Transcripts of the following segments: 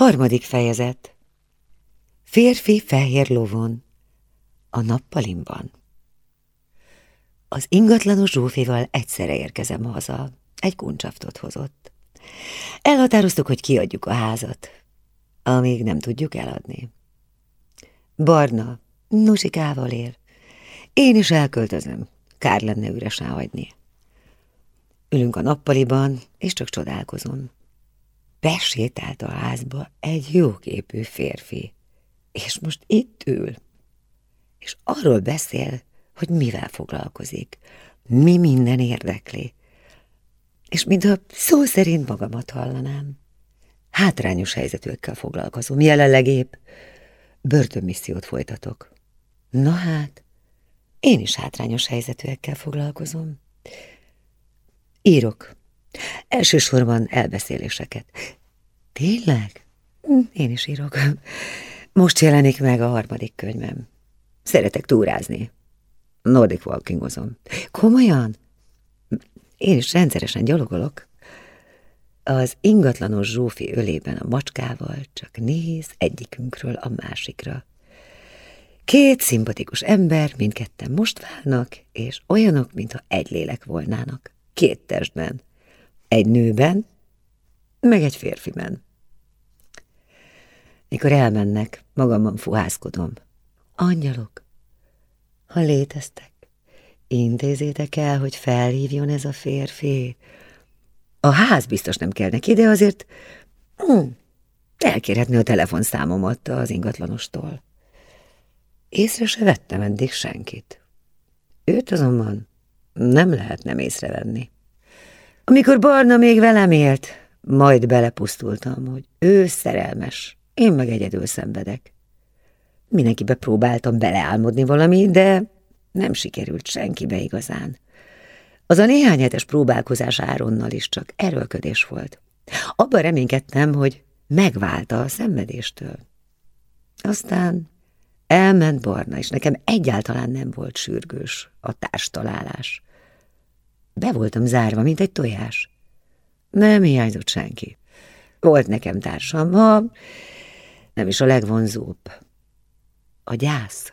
Harmadik fejezet. Férfi fehér lovon. A nappalimban. Az ingatlanos Zsófival egyszerre érkezem haza. Egy kuncsaftot hozott. Elhatároztuk, hogy kiadjuk a házat, amíg nem tudjuk eladni. Barna, nusikával ér. Én is elköltözöm. Kár lenne üresen hagyni. Ülünk a nappaliban, és csak csodálkozom. Besétált a házba egy jóképű férfi, és most itt ül, és arról beszél, hogy mivel foglalkozik, mi minden érdekli, és mintha szó szerint magamat hallanám. Hátrányos helyzetűekkel foglalkozom, jelenleg épp börtönmissziót folytatok. Na hát, én is hátrányos helyzetűekkel foglalkozom. Írok. Elsősorban elbeszéléseket. Tényleg? Én is írok. Most jelenik meg a harmadik könyvem. Szeretek túrázni. Nordic walkingozom. Komolyan? Én is rendszeresen gyalogolok. Az ingatlanos Zsófi ölében a macskával csak néz egyikünkről a másikra. Két szimpatikus ember, mindketten most válnak, és olyanok, mintha egy lélek volnának. Két testben. Egy nőben, meg egy férfiben. Mikor elmennek, magamban fuhászkodom. Angyalok, ha léteztek, intézétek el, hogy felhívjon ez a férfi. A ház biztos nem kell neki, de azért hm, elkérhetni a telefonszámomat az ingatlanostól. Észre se vettem eddig senkit. Őt azonban nem lehet nem észrevenni. Amikor Barna még velem élt, majd belepusztultam, hogy ő szerelmes, én meg egyedül szenvedek. Mindenkibe próbáltam beleálmodni valami, de nem sikerült senkibe igazán. Az a néhány hetes próbálkozás Áronnal is csak erőlködés volt. Abban reménykedtem, hogy megválta a szenvedéstől. Aztán elment Barna, és nekem egyáltalán nem volt sürgős a társtalálás. Be voltam zárva, mint egy tojás. Nem hiányzott senki. Volt nekem társam, ha nem is a legvonzóbb. A gyász.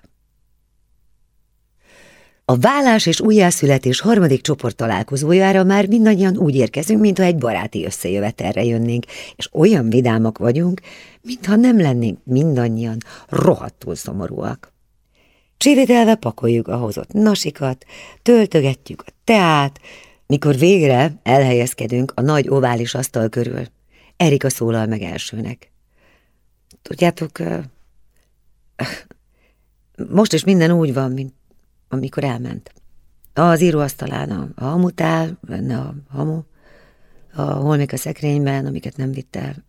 A vállás és újjászületés harmadik csoport találkozójára már mindannyian úgy érkezünk, mintha egy baráti összejövetelre jönnénk, és olyan vidámak vagyunk, mintha nem lennénk mindannyian rohadtul szomorúak. Csivételve pakoljuk a hozott nasikat, töltögetjük a teát, mikor végre elhelyezkedünk a nagy ovális asztal körül. Erika szólal meg elsőnek. Tudjátok, most is minden úgy van, mint amikor elment. Az íróasztalán a hamutál, benne a hamu, a holmik a szekrényben, amiket nem vitt el.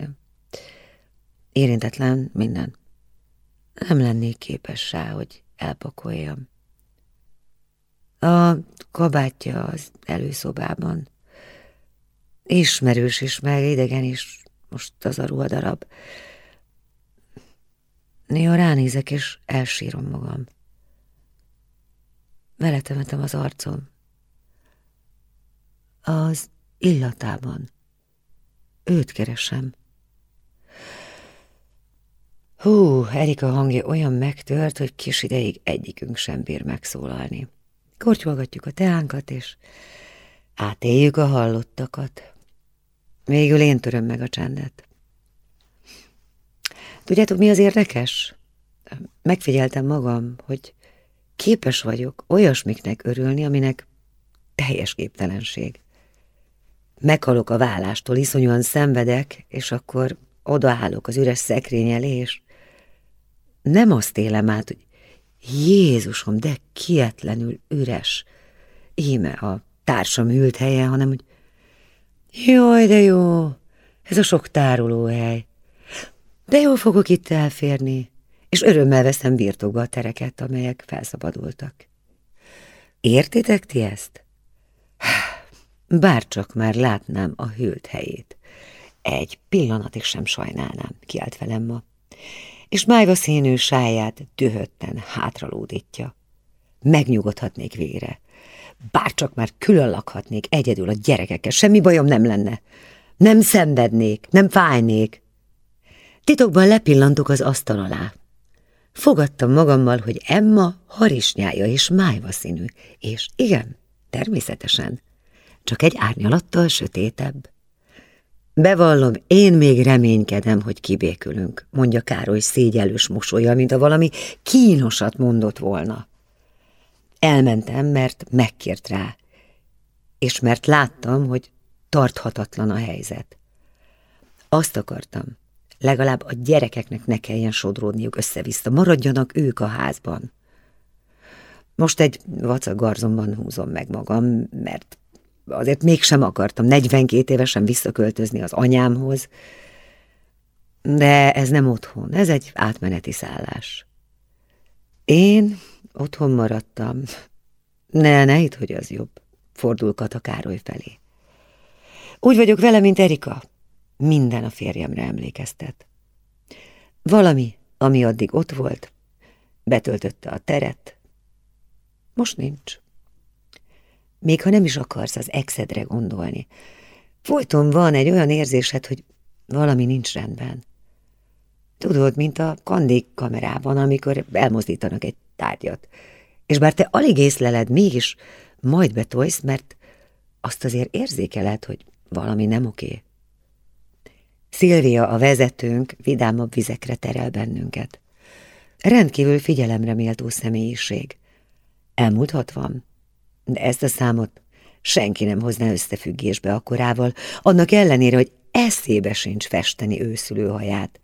Érintetlen minden. Nem lennék képes rá, hogy elpakoljam. A kabátja az előszobában. Ismerős is, meg idegen is, most az a ruhadarab. Néha ránézek, és elsírom magam. Veletemetem az arcom. Az illatában. Őt keresem. Hú, Erika hangja olyan megtört, hogy kis ideig egyikünk sem bír megszólalni. Kortyolgatjuk a teánkat, és átéljük a hallottakat. Végül én töröm meg a csendet. Tudjátok, mi az érdekes? Megfigyeltem magam, hogy képes vagyok olyasmiknek örülni, aminek teljes képtelenség. Meghalok a vállástól, iszonyúan szenvedek, és akkor odaállok az üres szekrény elé, és nem azt élem át, hogy Jézusom, de kietlenül üres, íme a társam ült helyen, hanem hogy jaj, de jó, ez a sok tárolóhely. De jól fogok itt elférni, és örömmel veszem birtokba a tereket, amelyek felszabadultak. Értitek ti ezt? Bárcsak már látnám a hűlt helyét. Egy pillanatig sem sajnálnám, kiált velem ma és májva színű sáját dühötten hátralódítja. Megnyugodhatnék végre. Bárcsak már külön lakhatnék egyedül a gyerekekkel, semmi bajom nem lenne. Nem szenvednék, nem fájnék. Titokban lepillantok az asztal alá. Fogadtam magammal, hogy Emma harisnyája és májva színű, és igen, természetesen, csak egy árnyalattal sötétebb. Bevallom, én még reménykedem, hogy kibékülünk, mondja Károly szégyellős mosolya, mint a valami kínosat mondott volna. Elmentem, mert megkért rá, és mert láttam, hogy tarthatatlan a helyzet. Azt akartam, legalább a gyerekeknek ne kelljen sodródniuk össze-vissza, maradjanak ők a házban. Most egy vacak garzomban húzom meg magam, mert azért mégsem akartam 42 évesen visszaköltözni az anyámhoz, de ez nem otthon, ez egy átmeneti szállás. Én otthon maradtam. Ne, ne itt, hogy az jobb, fordul Kata Károly felé. Úgy vagyok vele, mint Erika. Minden a férjemre emlékeztet. Valami, ami addig ott volt, betöltötte a teret, most nincs. Még ha nem is akarsz az exedre gondolni. Folyton van egy olyan érzésed, hogy valami nincs rendben. Tudod, mint a kandék kamerában, amikor elmozdítanak egy tárgyat. És bár te alig észleled, mégis majd betolsz, mert azt azért érzékeled, hogy valami nem oké. Szilvia, a vezetőnk, vidámabb vizekre terel bennünket. Rendkívül figyelemre méltó személyiség. Elmúlt hatvan, de ezt a számot senki nem hozná összefüggésbe akkorával, annak ellenére, hogy eszébe sincs festeni őszülőhaját.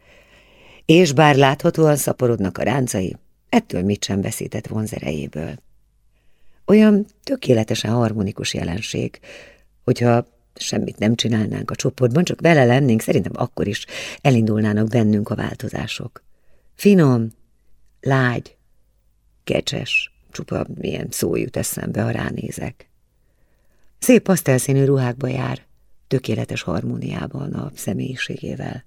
És bár láthatóan szaporodnak a ráncai, ettől mit sem veszített vonzerejéből. Olyan tökéletesen harmonikus jelenség, hogyha semmit nem csinálnánk a csoportban, csak vele lennénk, szerintem akkor is elindulnának bennünk a változások. Finom, lágy, kecses, csupa milyen szó jut eszembe, ha ránézek. Szép pasztelszínű ruhákba jár, tökéletes harmóniában a személyiségével.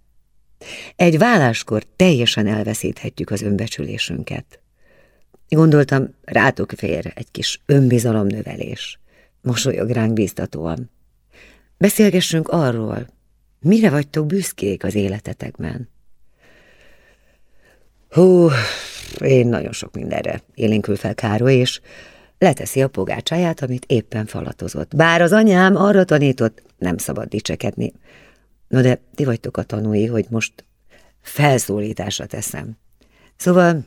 Egy válláskor teljesen elveszíthetjük az önbecsülésünket. Gondoltam, rátok fér egy kis önbizalomnövelés. Mosolyog ránk bíztatóan. Beszélgessünk arról, mire vagytok büszkék az életetekben. Hú, én nagyon sok mindenre élénkül fel Károly, és leteszi a pogácsáját, amit éppen falatozott. Bár az anyám arra tanított, nem szabad dicsekedni. No de ti vagytok a tanúi, hogy most felszólításra teszem. Szóval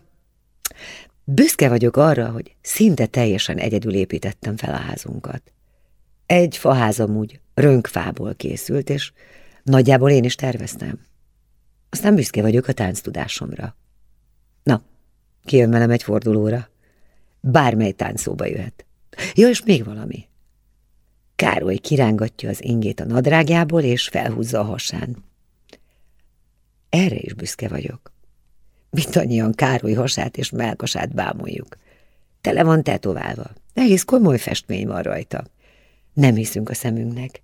büszke vagyok arra, hogy szinte teljesen egyedül építettem fel a házunkat. Egy faházam úgy rönkfából készült, és nagyjából én is terveztem. Aztán büszke vagyok a tánctudásomra. Na, kijön velem egy fordulóra. Bármely táncóba jöhet. Ja, és még valami. Károly kirángatja az ingét a nadrágjából, és felhúzza a hasán. Erre is büszke vagyok. annyian Károly hasát és melkasát bámuljuk. Tele van tetoválva. Egész komoly festmény van rajta. Nem hiszünk a szemünknek.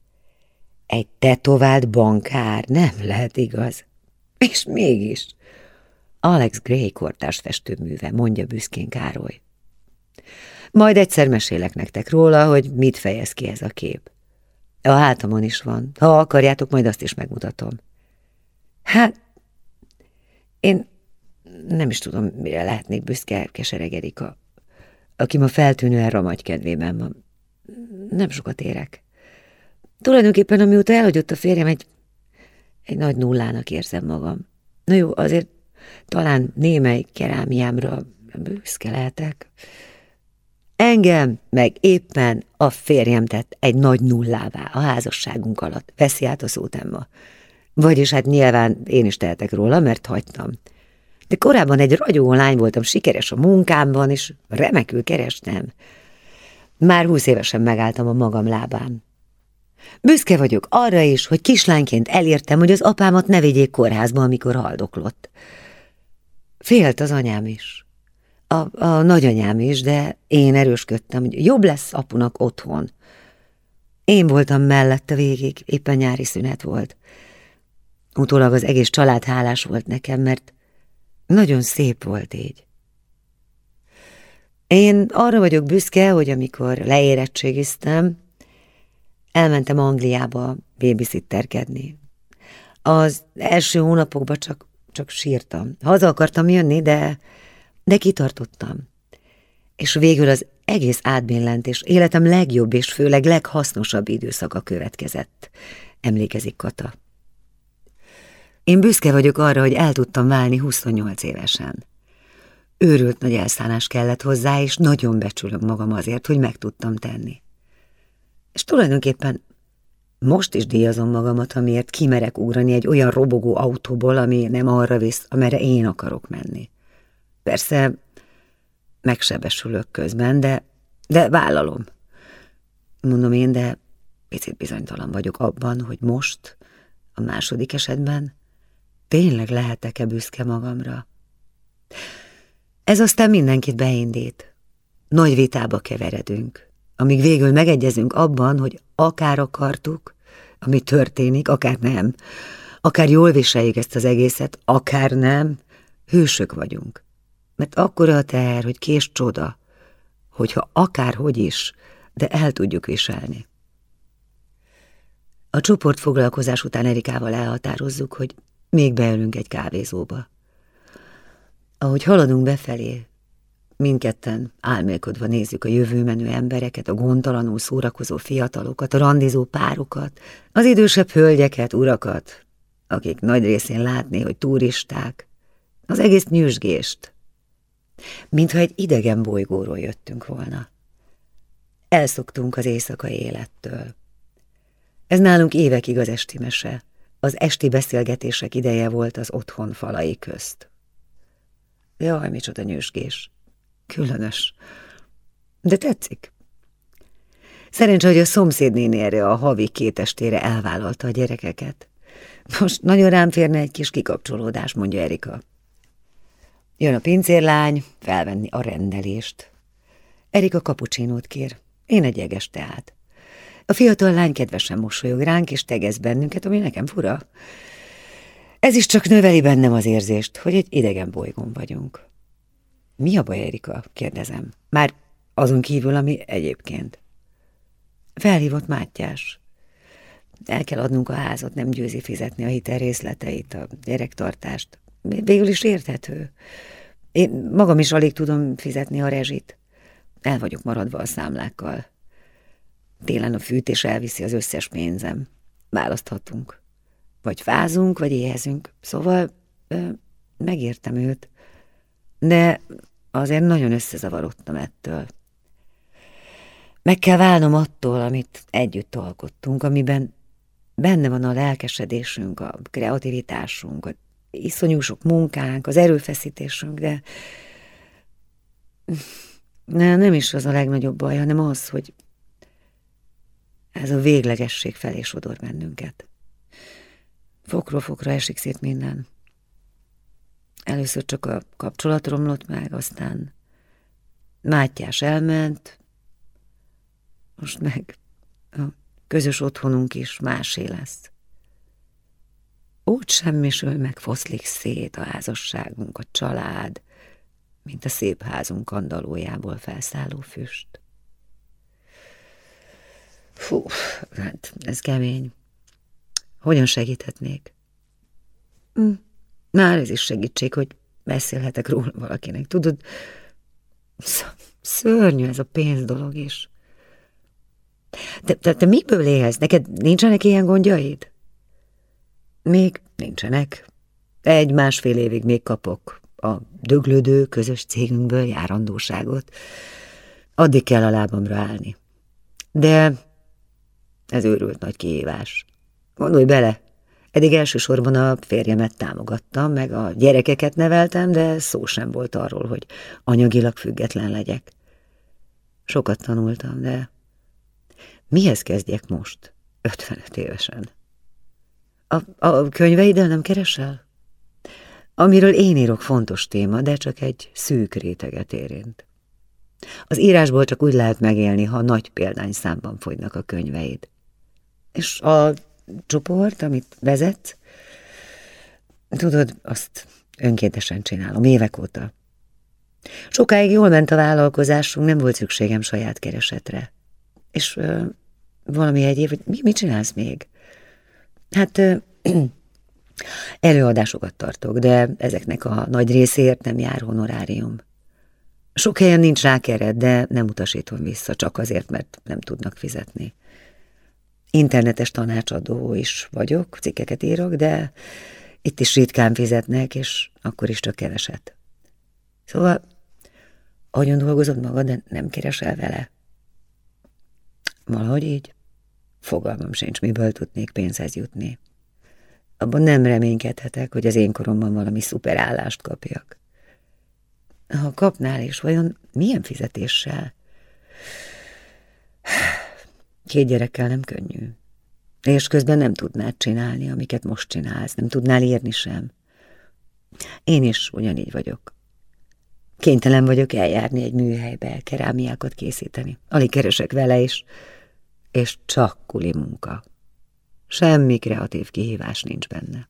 Egy tetovált bankár nem lehet igaz. És mégis. Alex Gray kortárs festőműve, mondja büszkén Károly. Majd egyszer mesélek nektek róla, hogy mit fejez ki ez a kép. A hátamon is van. Ha akarjátok, majd azt is megmutatom. Hát, én nem is tudom, mire lehetnék büszke, kesereg Erika, aki ma feltűnően ramagy kedvében van. Nem sokat érek. Tulajdonképpen, amióta elhagyott a férjem, egy, egy nagy nullának érzem magam. Na jó, azért talán némely kerámiámra büszke lehetek. Engem meg éppen a férjem tett egy nagy nullává a házasságunk alatt. Veszi át a szót, Emma. Vagyis hát nyilván én is tehetek róla, mert hagytam. De korábban egy ragyogó lány voltam, sikeres a munkámban, és remekül kerestem. Már húsz évesen megálltam a magam lábán. Büszke vagyok arra is, hogy kislányként elértem, hogy az apámat ne vigyék kórházba, amikor haldoklott. Félt az anyám is. A, a nagyanyám is, de én erősködtem, hogy jobb lesz apunak otthon. Én voltam mellette végig, éppen nyári szünet volt. Utólag az egész család hálás volt nekem, mert nagyon szép volt így. Én arra vagyok büszke, hogy amikor leérettségiztem, elmentem Angliába babysitterkedni. Az első hónapokban csak csak sírtam. Haza akartam jönni, de, de kitartottam. És végül az egész átbillent, életem legjobb és főleg leghasznosabb időszaka következett, emlékezik Kata. Én büszke vagyok arra, hogy el tudtam válni 28 évesen. Őrült nagy elszállás kellett hozzá, és nagyon becsülöm magam azért, hogy meg tudtam tenni. És tulajdonképpen most is díjazom magamat, amiért kimerek ugrani egy olyan robogó autóból, ami nem arra visz, amerre én akarok menni. Persze megsebesülök közben, de, de vállalom. Mondom én, de picit bizonytalan vagyok abban, hogy most, a második esetben, tényleg lehetek-e büszke magamra. Ez aztán mindenkit beindít. Nagy vitába keveredünk, amíg végül megegyezünk abban, hogy akár akartuk, ami történik, akár nem, akár jól viseljük ezt az egészet, akár nem, hősök vagyunk. Mert akkora a teher, hogy kés csoda, hogyha akárhogy is, de el tudjuk viselni. A csoportfoglalkozás után Erikával elhatározzuk, hogy még beülünk egy kávézóba. Ahogy haladunk befelé, mindketten álmélkodva nézzük a jövőmenő embereket, a gondtalanul szórakozó fiatalokat, a randizó párokat, az idősebb hölgyeket, urakat, akik nagy részén látni, hogy turisták, az egész nyüzsgést, mintha egy idegen bolygóról jöttünk volna. Elszoktunk az éjszakai élettől. Ez nálunk évekig az esti mese, az esti beszélgetések ideje volt az otthon falai közt. Jaj, micsoda nyüzsgés. Különös. De tetszik. Szerencsé, hogy a szomszédnéni erre a havi két estére elvállalta a gyerekeket. Most nagyon rám férne egy kis kikapcsolódás, mondja Erika. Jön a pincérlány, felvenni a rendelést. Erika kapucsinót kér, én egy jeges teát. A fiatal lány kedvesen mosolyog ránk, és tegez bennünket, ami nekem fura. Ez is csak növeli bennem az érzést, hogy egy idegen bolygón vagyunk. Mi a baj, Erika? kérdezem. Már azon kívül, ami egyébként. Felhívott Mátyás. El kell adnunk a házat, nem győzi fizetni a hitel részleteit, a gyerektartást. Végül is érthető. Én magam is alig tudom fizetni a rezsit. El vagyok maradva a számlákkal. Télen a fűtés elviszi az összes pénzem. Választhatunk. Vagy fázunk, vagy éhezünk. Szóval ö, megértem őt. De azért nagyon összezavarodtam ettől. Meg kell válnom attól, amit együtt alkottunk, amiben benne van a lelkesedésünk, a kreativitásunk, a iszonyú sok munkánk, az erőfeszítésünk, de ne, nem is az a legnagyobb baj, hanem az, hogy ez a véglegesség felé sodor bennünket. Fokról fokra esik szét minden. Először csak a kapcsolat romlott meg, aztán Mátyás elment, most meg a közös otthonunk is másé lesz. Úgy semmisül meg foszlik szét a házasságunk, a család, mint a szép házunk kandalójából felszálló füst. Fú, hát ez kemény. Hogyan segíthetnék? Hm, már ez is segítség, hogy beszélhetek róla valakinek. Tudod, szörnyű ez a pénz dolog is. Te, te, te miből élsz? Neked nincsenek ilyen gondjaid? Még nincsenek. Egy-másfél évig még kapok a döglődő közös cégünkből járandóságot. Addig kell a lábamra állni. De ez őrült nagy kihívás. Gondolj bele, eddig elsősorban a férjemet támogattam, meg a gyerekeket neveltem, de szó sem volt arról, hogy anyagilag független legyek. Sokat tanultam, de mihez kezdjek most, 55 évesen? A, a könyveiddel nem keresel? Amiről én írok fontos téma, de csak egy szűk réteget érint. Az írásból csak úgy lehet megélni, ha nagy példányszámban fogynak a könyveid. És a csoport, amit vezet, tudod, azt önkéntesen csinálom, évek óta. Sokáig jól ment a vállalkozásunk, nem volt szükségem saját keresetre. És ö, valami egyéb, hogy mi, mit csinálsz még? Hát ö, Előadásokat tartok, de ezeknek a nagy részéért nem jár honorárium. Sok helyen nincs rákeret, de nem utasítom vissza, csak azért, mert nem tudnak fizetni. Internetes tanácsadó is vagyok, cikkeket írok, de itt is ritkán fizetnek, és akkor is csak keveset. Szóval, agyon dolgozod magad, de nem keresel vele. Valahogy így. Fogalmam sincs, miből tudnék pénzhez jutni. Abban nem reménykedhetek, hogy az én koromban valami szuperállást kapjak. Ha kapnál is, vajon milyen fizetéssel? Két gyerekkel nem könnyű. És közben nem tudnád csinálni, amiket most csinálsz, nem tudnál írni sem. Én is ugyanígy vagyok. Kénytelen vagyok eljárni egy műhelybe, kerámiákat készíteni. Alig keresek vele is, és csak kuli munka. Semmi kreatív kihívás nincs benne.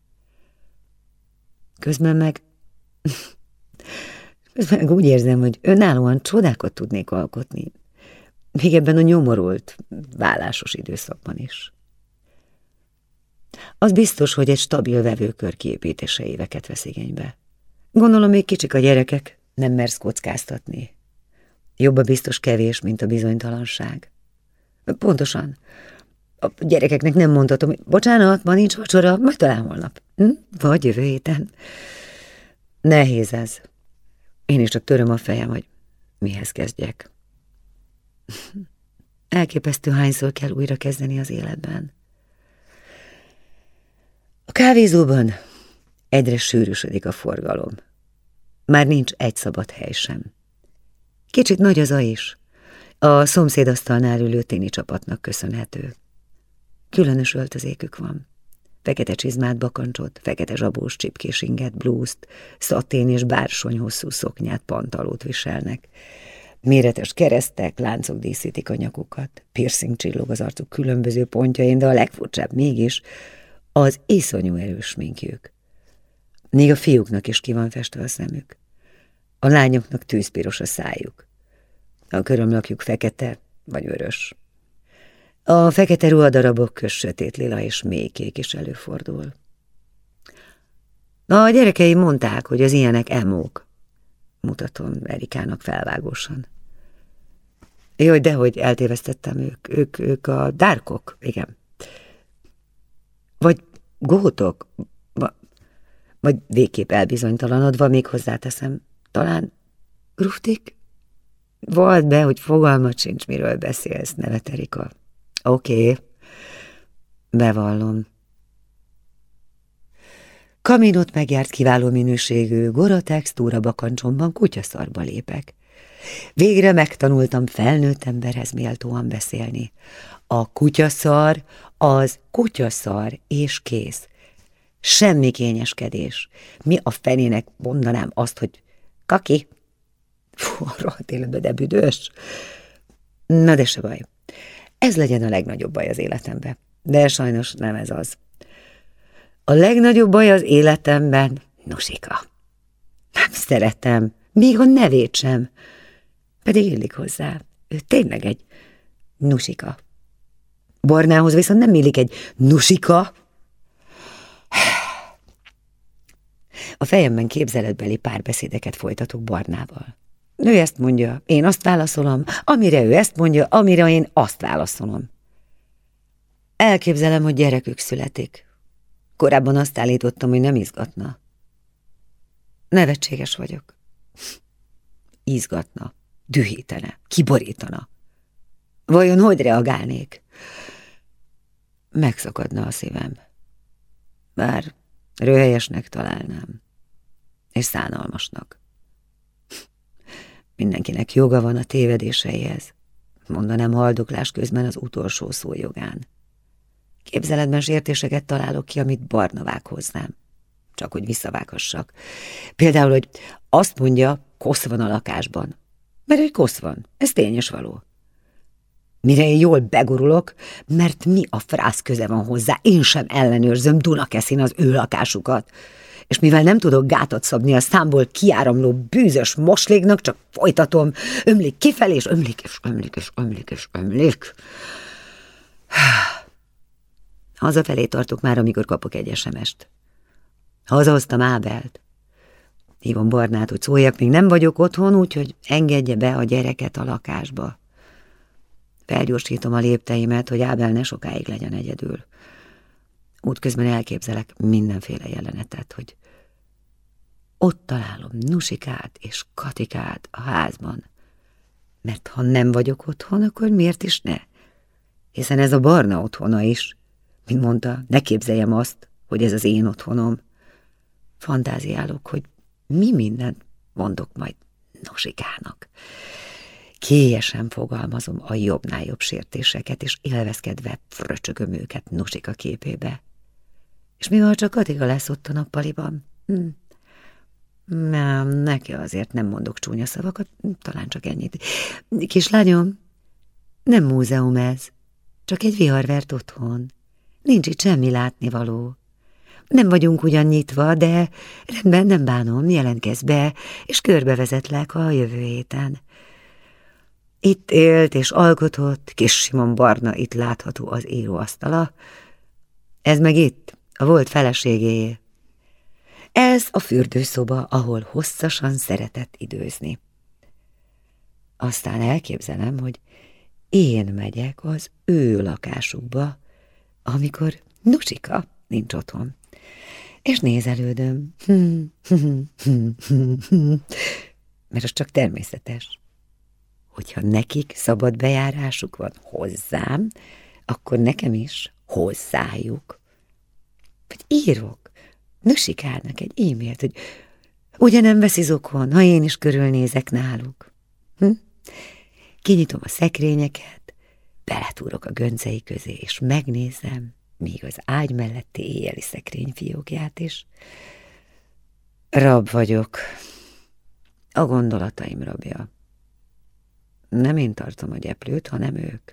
Közben meg... Közben meg úgy érzem, hogy önállóan csodákat tudnék alkotni. Még ebben a nyomorult, vállásos időszakban is. Az biztos, hogy egy stabil vevőkör kiépítése éveket vesz igénybe. Gondolom, még kicsik a gyerekek, nem mersz kockáztatni. Jobb a biztos kevés, mint a bizonytalanság. Pontosan. A gyerekeknek nem mondhatom, hogy bocsánat, ma nincs vacsora, majd talán holnap. Hm? Vagy jövő héten. Nehéz ez. Én is csak töröm a fejem, hogy mihez kezdjek. Elképesztő hányszor kell újra kezdeni az életben. A kávézóban egyre sűrűsödik a forgalom. Már nincs egy szabad hely sem. Kicsit nagy az a is. A szomszédasztalnál ülő téni csapatnak köszönhető. Különös öltözékük van. Fekete csizmát, bakancsot, fekete zsabós csipkés inget, blúzt, szatén és bársony hosszú szoknyát, pantalót viselnek. Méretes keresztek, láncok díszítik a nyakukat, piercing csillog az arcuk különböző pontjain, de a legfurcsább mégis az iszonyú erős minkjük. Még a fiúknak is ki van festve a szemük. A lányoknak tűzpiros a szájuk. A körömlakjuk fekete vagy vörös. A fekete ruhadarabok köz sötét lila és mély kék is előfordul. A gyerekei mondták, hogy az ilyenek emók. Mutatom Erikának felvágósan. Jaj, dehogy eltévesztettem ők. Ők, ők a dárkok, igen. Vagy gótok, vagy végképp elbizonytalanodva még hozzáteszem, talán gruftik? Volt be, hogy fogalmat sincs, miről beszélsz, nevet Erika. Oké, okay. bevallom. Kaminot megjárt kiváló minőségű Goratex túra bakancsomban kutyaszarba lépek. Végre megtanultam felnőtt emberhez méltóan beszélni. A kutyaszar az kutyaszar, és kész. Semmi kényeskedés. Mi a fenének mondanám azt, hogy kaki? Fú, a rohadt de büdös. Na de se baj. Ez legyen a legnagyobb baj az életemben. De sajnos nem ez az. A legnagyobb baj az életemben Nusika. Nem szeretem, még a nevét sem. Pedig illik hozzá. Ő tényleg egy Nusika. Barnához viszont nem illik egy Nusika. A fejemben képzeletbeli párbeszédeket folytatok Barnával. Ő ezt mondja, én azt válaszolom, amire ő ezt mondja, amire én azt válaszolom. Elképzelem, hogy gyerekük születik. Korábban azt állítottam, hogy nem izgatna. Nevetséges vagyok. Izgatna, dühítene, kiborítana. Vajon hogy reagálnék? Megszakadna a szívem. Bár röhelyesnek találnám, és szánalmasnak. Mindenkinek joga van a tévedéseihez. Mondanám haldoklás közben az utolsó szó jogán. Képzeletben sértéseket találok ki, amit Barna vág hozzám. Csak hogy visszavághassak. Például, hogy azt mondja, kosz van a lakásban. Mert egy kosz van, ez tényes való. Mire én jól begurulok, mert mi a frász köze van hozzá, én sem ellenőrzöm Dunakeszin az ő lakásukat és mivel nem tudok gátat szabni a számból kiáramló bűzös moslégnak, csak folytatom, ömlik kifelé, és ömlik, és ömlik, és ömlik, és ömlik. Hazafelé tartok már, amikor kapok egy SMS-t. Hazahoztam Ábelt. Hívom Barnát, hogy szóljak, még nem vagyok otthon, úgyhogy engedje be a gyereket a lakásba. Felgyorsítom a lépteimet, hogy Ábel ne sokáig legyen egyedül. Útközben elképzelek mindenféle jelenetet, hogy ott találom Nusikát és Katikát a házban. Mert ha nem vagyok otthon, akkor miért is ne? Hiszen ez a barna otthona is. Mint mondta, ne képzeljem azt, hogy ez az én otthonom. Fantáziálok, hogy mi mindent mondok majd Nosikának. Kélyesen fogalmazom a jobbnál jobb sértéseket, és élvezkedve fröcsögöm őket Nosika képébe. És mi van, csak Katika lesz ott a nappaliban? Hm. Nem, neki azért nem mondok csúnya szavakat, talán csak ennyit. Kislányom, nem múzeum ez, csak egy viharvert otthon. Nincs itt semmi látnivaló. Nem vagyunk ugyan nyitva, de rendben nem bánom, jelentkezz be, és körbevezetlek a jövő héten. Itt élt és alkotott, kis Simon Barna itt látható az íróasztala. Ez meg itt, a volt feleségé. Ez a fürdőszoba, ahol hosszasan szeretett időzni. Aztán elképzelem, hogy én megyek az ő lakásukba, amikor Nusika nincs otthon. És nézelődöm. Mert az csak természetes. Hogyha nekik szabad bejárásuk van hozzám, akkor nekem is hozzájuk. Vagy írok Nösikának egy e-mailt, hogy ugye nem veszi zokon, ha én is körülnézek náluk. Hm? Kinyitom a szekrényeket, beletúrok a göncei közé, és megnézem, még az ágy melletti éjjeli szekrény fiókját is. Rab vagyok, a gondolataim rabja. Nem én tartom a gyeplőt, hanem ők.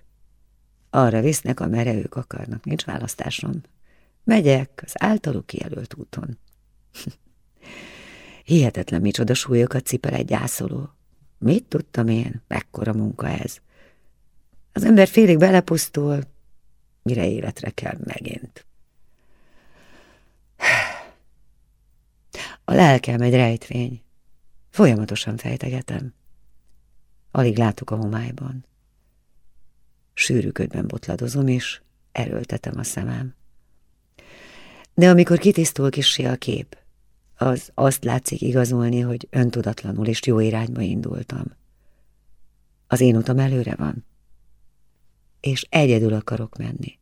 Arra visznek, amerre ők akarnak, nincs választásom. Megyek az általuk kijelölt úton. Hihetetlen micsoda súlyokat cipel egy gyászoló. Mit tudtam én? Mekkora munka ez? Az ember félig belepusztul, mire életre kell megint. A lelkem egy rejtvény. Folyamatosan fejtegetem. Alig látok a homályban. Sűrű ködben botladozom, és erőltetem a szemem. De amikor kitisztul kissé a kép, az azt látszik igazolni, hogy öntudatlanul és jó irányba indultam. Az én utam előre van, és egyedül akarok menni.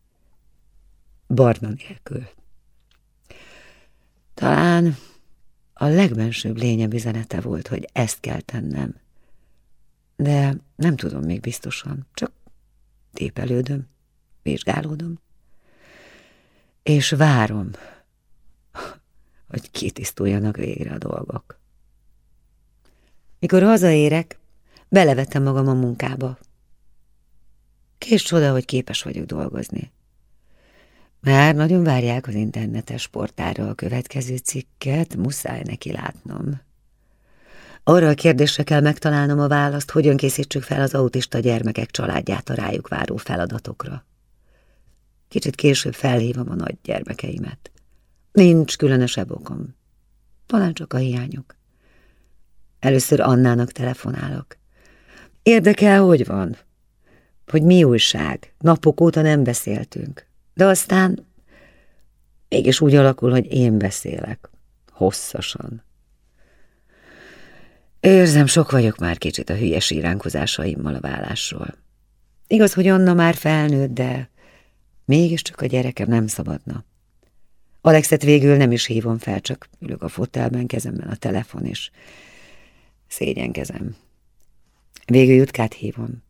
Barna nélkül. Talán a legbensőbb lényem üzenete volt, hogy ezt kell tennem. De nem tudom még biztosan, csak tépelődöm, vizsgálódom és várom, hogy kitisztuljanak végre a dolgok. Mikor hazaérek, belevettem magam a munkába. Kés csoda, hogy képes vagyok dolgozni. Már nagyon várják az internetes portára a következő cikket, muszáj neki látnom. Arra a kérdésre kell megtalálnom a választ, hogyan készítsük fel az autista gyermekek családját a rájuk váró feladatokra. Kicsit később felhívom a nagy gyermekeimet. Nincs különösebb okom. Talán csak a hiányok. Először Annának telefonálok. Érdekel, hogy van? Hogy mi újság? Napok óta nem beszéltünk. De aztán mégis úgy alakul, hogy én beszélek. Hosszasan. Érzem, sok vagyok már kicsit a hülyes iránkozásaimmal a vállásról. Igaz, hogy Anna már felnőtt, de Mégiscsak a gyerekem nem szabadna. Alexet végül nem is hívom fel, csak ülök a fotelben, kezemben a telefon, és szégyenkezem. Végül Jutkát hívom.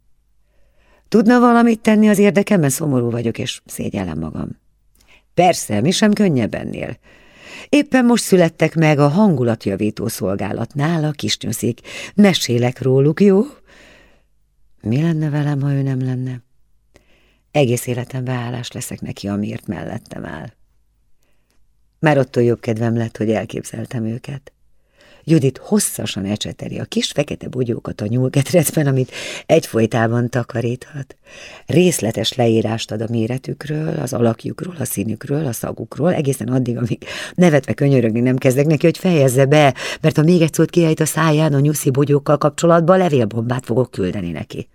Tudna valamit tenni az érdekemben? Szomorú vagyok, és szégyellem magam. Persze, mi sem könnyebb ennél. Éppen most születtek meg a hangulatjavító szolgálatnál a kisnyuszik. Mesélek róluk, jó? Mi lenne velem, ha ő nem lenne? Egész életemben hálás leszek neki, amiért mellettem áll. Már attól jobb kedvem lett, hogy elképzeltem őket. Judit hosszasan ecseteri a kis fekete bogyókat a nyúlgetrecben, amit egyfolytában takaríthat. Részletes leírást ad a méretükről, az alakjukról, a színükről, a szagukról, egészen addig, amíg nevetve könyörögni nem kezdek neki, hogy fejezze be, mert ha még egy szót kiejt a száján a nyuszi bogyókkal kapcsolatban, levélbombát fogok küldeni neki.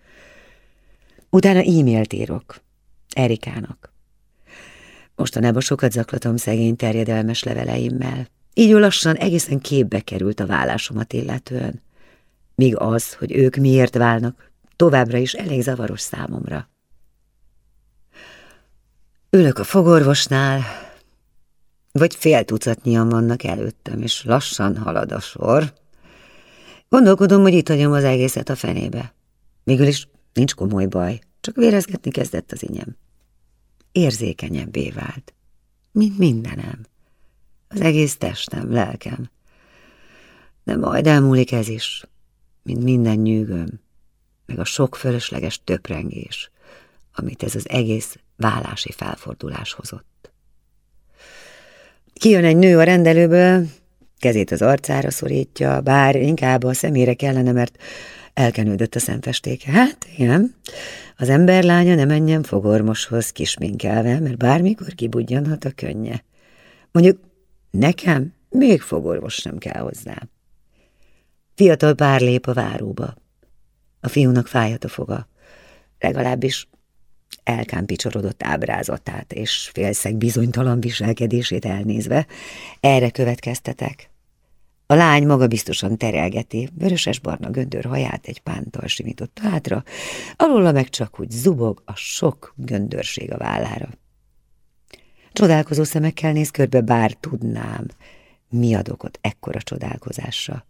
Utána e-mailt írok. Erikának. Mostanában sokat zaklatom szegény terjedelmes leveleimmel. Így lassan egészen képbe került a vállásomat illetően. Míg az, hogy ők miért válnak, továbbra is elég zavaros számomra. Ülök a fogorvosnál, vagy fél tucatnyian vannak előttem, és lassan halad a sor. Gondolkodom, hogy itt hagyom az egészet a fenébe. Végül is nincs komoly baj, csak vérezgetni kezdett az inyem. Érzékenyebbé vált, mint mindenem. Az egész testem, lelkem. De majd elmúlik ez is, mint minden nyűgöm, meg a sok fölösleges töprengés, amit ez az egész vállási felfordulás hozott. Kijön egy nő a rendelőből, kezét az arcára szorítja, bár inkább a szemére kellene, mert elkenődött a szemfestéke. Hát, igen, az emberlánya ne menjen fogormoshoz kisminkelve, mert bármikor kibudjanhat a könnye. Mondjuk Nekem még fogorvos sem kell hozzá. Fiatal pár lép a váróba. A fiúnak fájhat a foga. Legalábbis elkámpicsorodott ábrázatát és félszeg bizonytalan viselkedését elnézve, erre következtetek. A lány maga biztosan terelgeti, vöröses-barna göndör haját egy pántal simított hátra, alóla meg csak úgy zubog a sok göndörség a vállára. Csodálkozó szemekkel néz körbe, bár tudnám, mi ad okot ekkora csodálkozásra.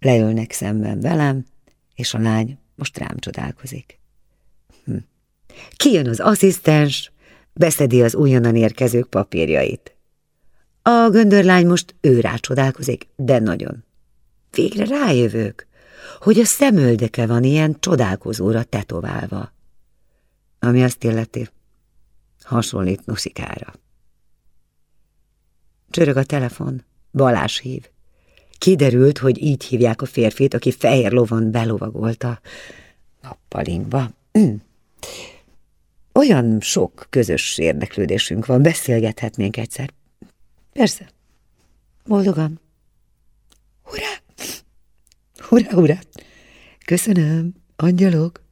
Leülnek szemben velem, és a lány most rám csodálkozik. Hm. Kijön az asszisztens, beszedi az újonnan érkezők papírjait. A göndörlány most ő rácsodálkozik, de nagyon. Végre rájövök, hogy a szemöldeke van ilyen csodálkozóra tetoválva. Ami azt illeti, hasonlít Nuszikára. Csörög a telefon, Balás hív. Kiderült, hogy így hívják a férfit, aki fehér lovon a nappalinkba. Olyan sok közös érdeklődésünk van, beszélgethetnénk egyszer. Persze. Boldogan. Hurrá! Hurrá, hurrá! Köszönöm, angyalok!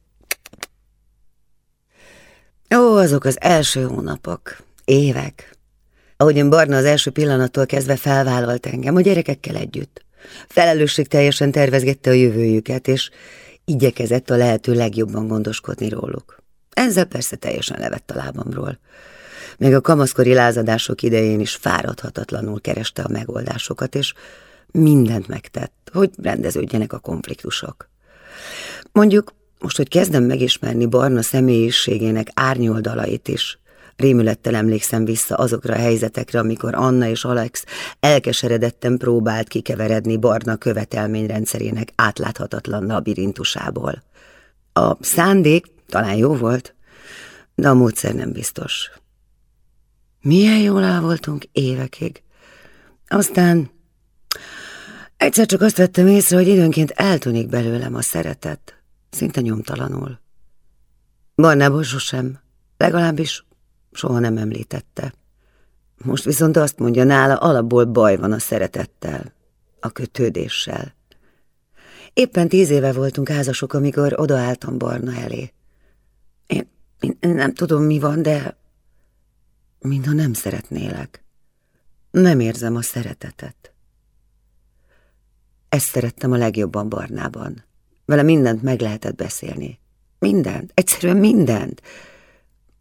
Ó, azok az első hónapok, évek. Ahogyan Barna az első pillanattól kezdve felvállalt engem, a gyerekekkel együtt. Felelősség teljesen tervezgette a jövőjüket, és igyekezett a lehető legjobban gondoskodni róluk. Ezzel persze teljesen levett a lábamról. Még a kamaszkori lázadások idején is fáradhatatlanul kereste a megoldásokat, és mindent megtett, hogy rendeződjenek a konfliktusok. Mondjuk most, hogy kezdem megismerni Barna személyiségének árnyoldalait is, rémülettel emlékszem vissza azokra a helyzetekre, amikor Anna és Alex elkeseredetten próbált kikeveredni Barna követelményrendszerének átláthatatlan labirintusából. A szándék talán jó volt, de a módszer nem biztos. Milyen jól el voltunk évekig. Aztán egyszer csak azt vettem észre, hogy időnként eltűnik belőlem a szeretet szinte nyomtalanul. Barnából sosem, legalábbis soha nem említette. Most viszont azt mondja, nála alapból baj van a szeretettel, a kötődéssel. Éppen tíz éve voltunk házasok, amikor odaálltam Barna elé. Én, én nem tudom, mi van, de mintha nem szeretnélek. Nem érzem a szeretetet. Ezt szerettem a legjobban Barnában. Vele mindent meg lehetett beszélni. Mindent, egyszerűen mindent.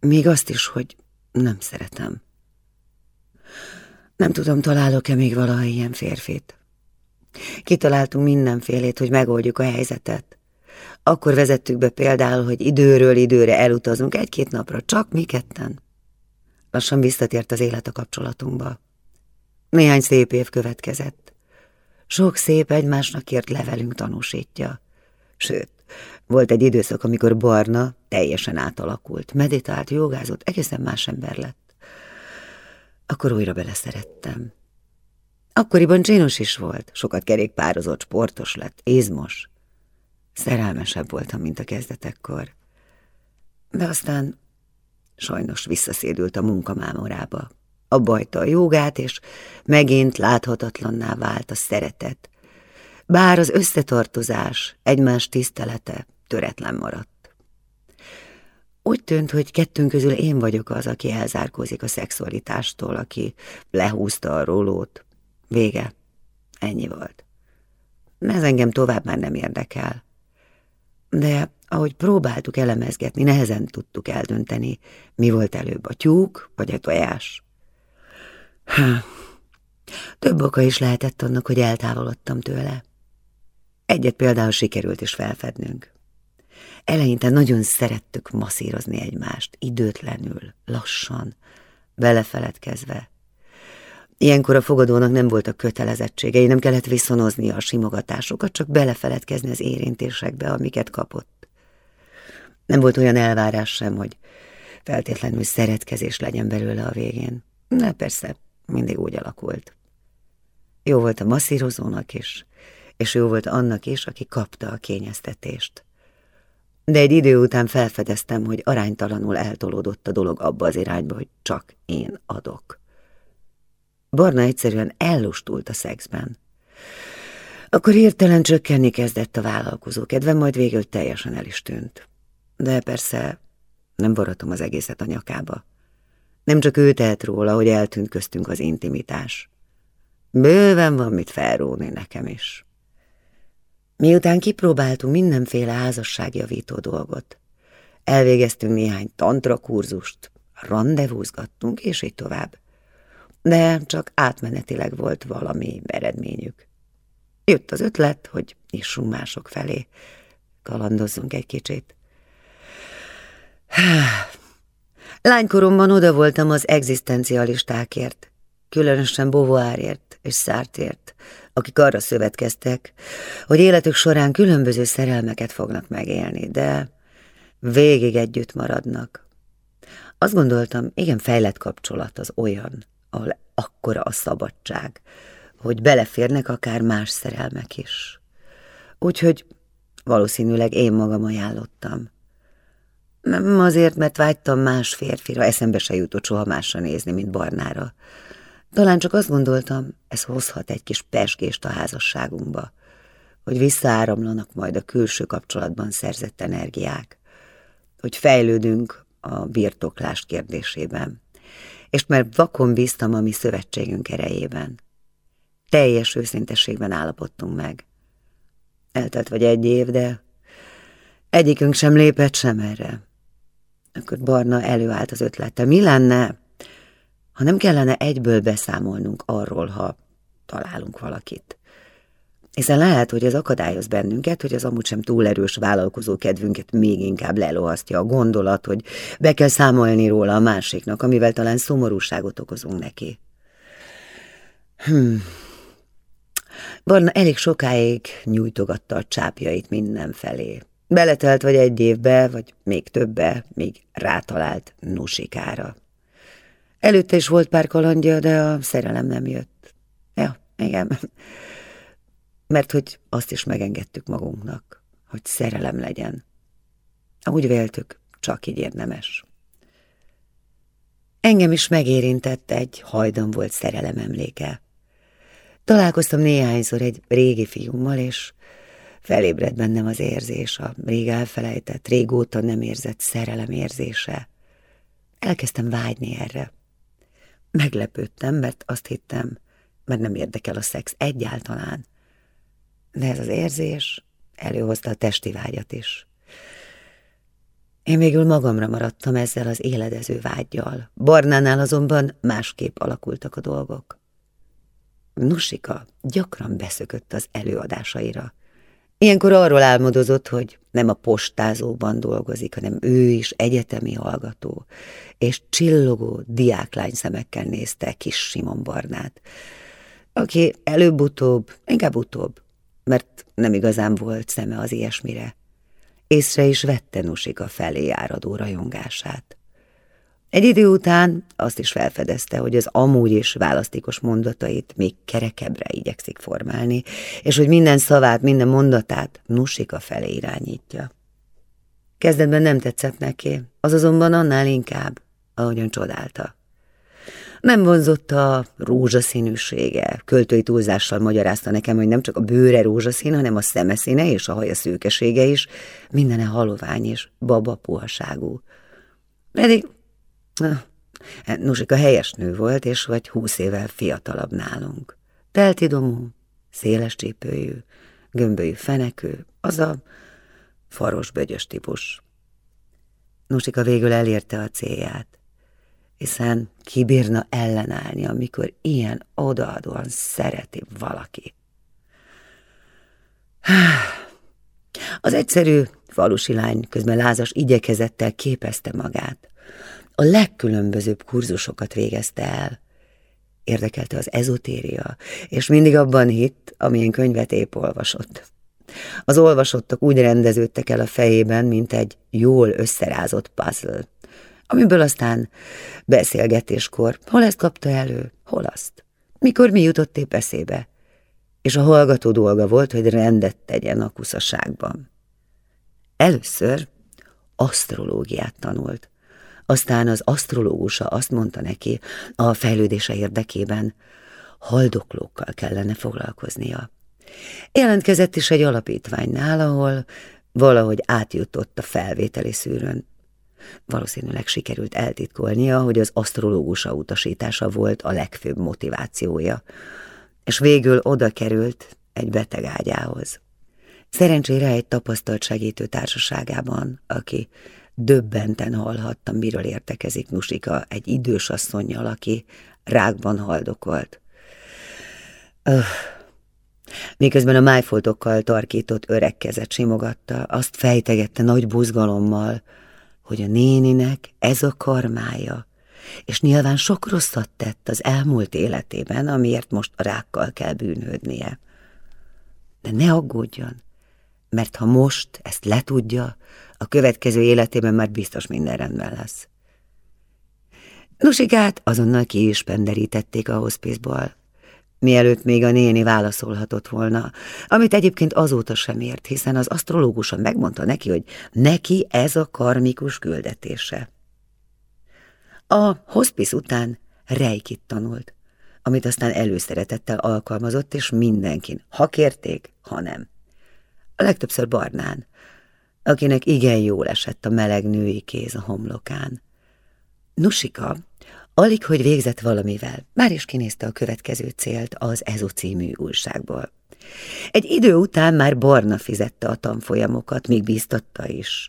Még azt is, hogy nem szeretem. Nem tudom, találok-e még valaha ilyen férfit. Kitaláltunk mindenfélét, hogy megoldjuk a helyzetet. Akkor vezettük be például, hogy időről időre elutazunk egy-két napra, csak mi ketten. Lassan visszatért az élet a kapcsolatunkba. Néhány szép év következett. Sok szép egymásnak írt levelünk tanúsítja. Sőt, volt egy időszak, amikor Barna teljesen átalakult, meditált, jogázott, egészen más ember lett. Akkor újra beleszerettem. Akkoriban csinos is volt, sokat kerékpározott, sportos lett, izmos. Szerelmesebb voltam, mint a kezdetekkor. De aztán sajnos visszaszédült a munkamámorába. A bajta a jogát, és megint láthatatlanná vált a szeretet. Bár az összetartozás, egymás tisztelete töretlen maradt. Úgy tűnt, hogy kettőnk közül én vagyok az, aki elzárkózik a szexualitástól, aki lehúzta a rólót. Vége. Ennyi volt. Ez engem tovább már nem érdekel. De ahogy próbáltuk elemezgetni, nehezen tudtuk eldönteni, mi volt előbb, a tyúk vagy a tojás. Há, több oka is lehetett annak, hogy eltávolodtam tőle. Egyet például sikerült is felfednünk. Eleinte nagyon szerettük masszírozni egymást, időtlenül, lassan, belefeledkezve. Ilyenkor a fogadónak nem voltak kötelezettségei, nem kellett viszonozni a simogatásokat, csak belefeledkezni az érintésekbe, amiket kapott. Nem volt olyan elvárás sem, hogy feltétlenül szeretkezés legyen belőle a végén. De persze, mindig úgy alakult. Jó volt a masszírozónak is, és jó volt annak is, aki kapta a kényeztetést. De egy idő után felfedeztem, hogy aránytalanul eltolódott a dolog abba az irányba, hogy csak én adok. Barna egyszerűen ellustult a szexben. Akkor hirtelen csökkenni kezdett a vállalkozó kedve, majd végül teljesen el is tűnt. De persze nem varatom az egészet a nyakába. Nem csak ő tehet róla, hogy eltűnt köztünk az intimitás. Bőven van mit felróni nekem is. Miután kipróbáltunk mindenféle házasságjavító dolgot, elvégeztünk néhány tantra kurzust, randevúzgattunk, és így tovább. De csak átmenetileg volt valami eredményük. Jött az ötlet, hogy nyissunk mások felé, kalandozzunk egy kicsit. Lánykoromban oda voltam az egzisztencialistákért, különösen Beauvoirért és Szártért, akik arra szövetkeztek, hogy életük során különböző szerelmeket fognak megélni, de végig együtt maradnak. Azt gondoltam, igen fejlett kapcsolat az olyan, ahol akkora a szabadság, hogy beleférnek akár más szerelmek is. Úgyhogy valószínűleg én magam ajánlottam. Nem azért, mert vágytam más férfira, eszembe se jutott soha másra nézni, mint Barnára. Talán csak azt gondoltam, ez hozhat egy kis pesgést a házasságunkba, hogy visszaáramlanak majd a külső kapcsolatban szerzett energiák, hogy fejlődünk a birtoklás kérdésében, és mert vakon bíztam a mi szövetségünk erejében. Teljes őszintességben állapodtunk meg. Eltelt vagy egy év, de egyikünk sem lépett sem erre. Akkor Barna előállt az ötlete. Mi lenne, ha nem kellene egyből beszámolnunk arról, ha találunk valakit? Hiszen lehet, hogy ez akadályoz bennünket, hogy az amúgy sem túl erős vállalkozó kedvünket még inkább lelohasztja a gondolat, hogy be kell számolni róla a másiknak, amivel talán szomorúságot okozunk neki. Hmm. Barna elég sokáig nyújtogatta a csápjait mindenfelé. Beletelt vagy egy évbe, vagy még többe, míg rátalált Nusikára. Előtte is volt pár kalandja, de a szerelem nem jött. Ja, igen. Mert hogy azt is megengedtük magunknak, hogy szerelem legyen. Úgy véltük, csak így érdemes. Engem is megérintett egy hajdan volt szerelem emléke. Találkoztam néhányszor egy régi fiúmmal, és Felébred bennem az érzés, a rég elfelejtett, régóta nem érzett szerelem érzése. Elkezdtem vágyni erre. Meglepődtem, mert azt hittem, mert nem érdekel a szex egyáltalán. De ez az érzés előhozta a testi vágyat is. Én végül magamra maradtam ezzel az éledező vágyjal. Barnánál azonban másképp alakultak a dolgok. Nusika gyakran beszökött az előadásaira. Ilyenkor arról álmodozott, hogy nem a postázóban dolgozik, hanem ő is egyetemi hallgató, és csillogó diáklány szemekkel nézte kis Simon Barnát, aki előbb-utóbb, inkább utóbb, mert nem igazán volt szeme az ilyesmire, észre is vette Nusika felé áradó rajongását. Egy idő után azt is felfedezte, hogy az amúgy is választékos mondatait még kerekebbre igyekszik formálni, és hogy minden szavát, minden mondatát Nusika felé irányítja. Kezdetben nem tetszett neki, az azonban annál inkább, ahogyan csodálta. Nem vonzotta a rózsaszínűsége. Költői túlzással magyarázta nekem, hogy nem csak a bőre rózsaszín, hanem a szemeszíne és a haja szőkesége is, mindene halovány és baba puhaságú. Pedig, Nusika helyes nő volt, és vagy húsz évvel fiatalabb nálunk. Teltidomú, széles csípőjű, gömbölyű fenekő, az a faros bögyös típus. Nusika végül elérte a célját hiszen kibírna ellenállni, amikor ilyen odaadóan szereti valaki. Az egyszerű falusi lány közben lázas igyekezettel képezte magát. A legkülönbözőbb kurzusokat végezte el. Érdekelte az ezotéria, és mindig abban hitt, amilyen könyvet épp olvasott. Az olvasottak úgy rendeződtek el a fejében, mint egy jól összerázott puzzle amiből aztán beszélgetéskor hol ezt kapta elő, hol azt, mikor mi jutott épp eszébe, és a hallgató dolga volt, hogy rendet tegyen a kuszaságban. Először asztrológiát tanult, aztán az asztrológusa azt mondta neki, a fejlődése érdekében haldoklókkal kellene foglalkoznia. Jelentkezett is egy alapítványnál, ahol valahogy átjutott a felvételi szűrőn. Valószínűleg sikerült eltitkolnia, hogy az asztrológusa utasítása volt a legfőbb motivációja, és végül oda került egy beteg ágyához. Szerencsére egy tapasztalt segítő társaságában, aki döbbenten hallhatta, miről értekezik Nusika egy idős asszonynal, aki rákban haldokolt. Öh. Miközben a májfoltokkal tarkított öreg kezet simogatta, azt fejtegette nagy buzgalommal, hogy a néninek ez a karmája, és nyilván sok rosszat tett az elmúlt életében, amiért most a rákkal kell bűnődnie. De ne aggódjon, mert ha most ezt letudja, a következő életében már biztos minden rendben lesz. Nusigát azonnal ki is penderítették a hospice mielőtt még a néni válaszolhatott volna, amit egyébként azóta sem ért, hiszen az asztrológusa megmondta neki, hogy neki ez a karmikus küldetése. A hospice után rejkit tanult, amit aztán előszeretettel alkalmazott, és mindenkin, ha kérték, ha nem. A legtöbbször barnán, akinek igen jól esett a meleg női kéz a homlokán. Nusika Alig, hogy végzett valamivel, már is kinézte a következő célt az Ezo című újságból. Egy idő után már Barna fizette a tanfolyamokat, még bíztatta is.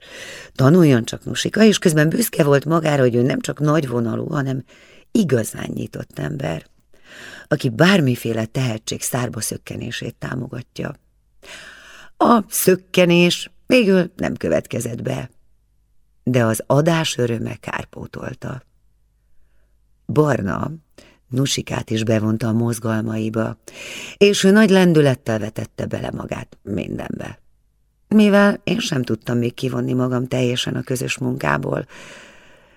Tanuljon csak Nusika, és közben büszke volt magára, hogy ő nem csak nagyvonalú, hanem igazán nyitott ember, aki bármiféle tehetség szárba szökkenését támogatja. A szökkenés végül nem következett be, de az adás öröme kárpótolta. Barna Nusikát is bevonta a mozgalmaiba, és ő nagy lendülettel vetette bele magát mindenbe. Mivel én sem tudtam még kivonni magam teljesen a közös munkából,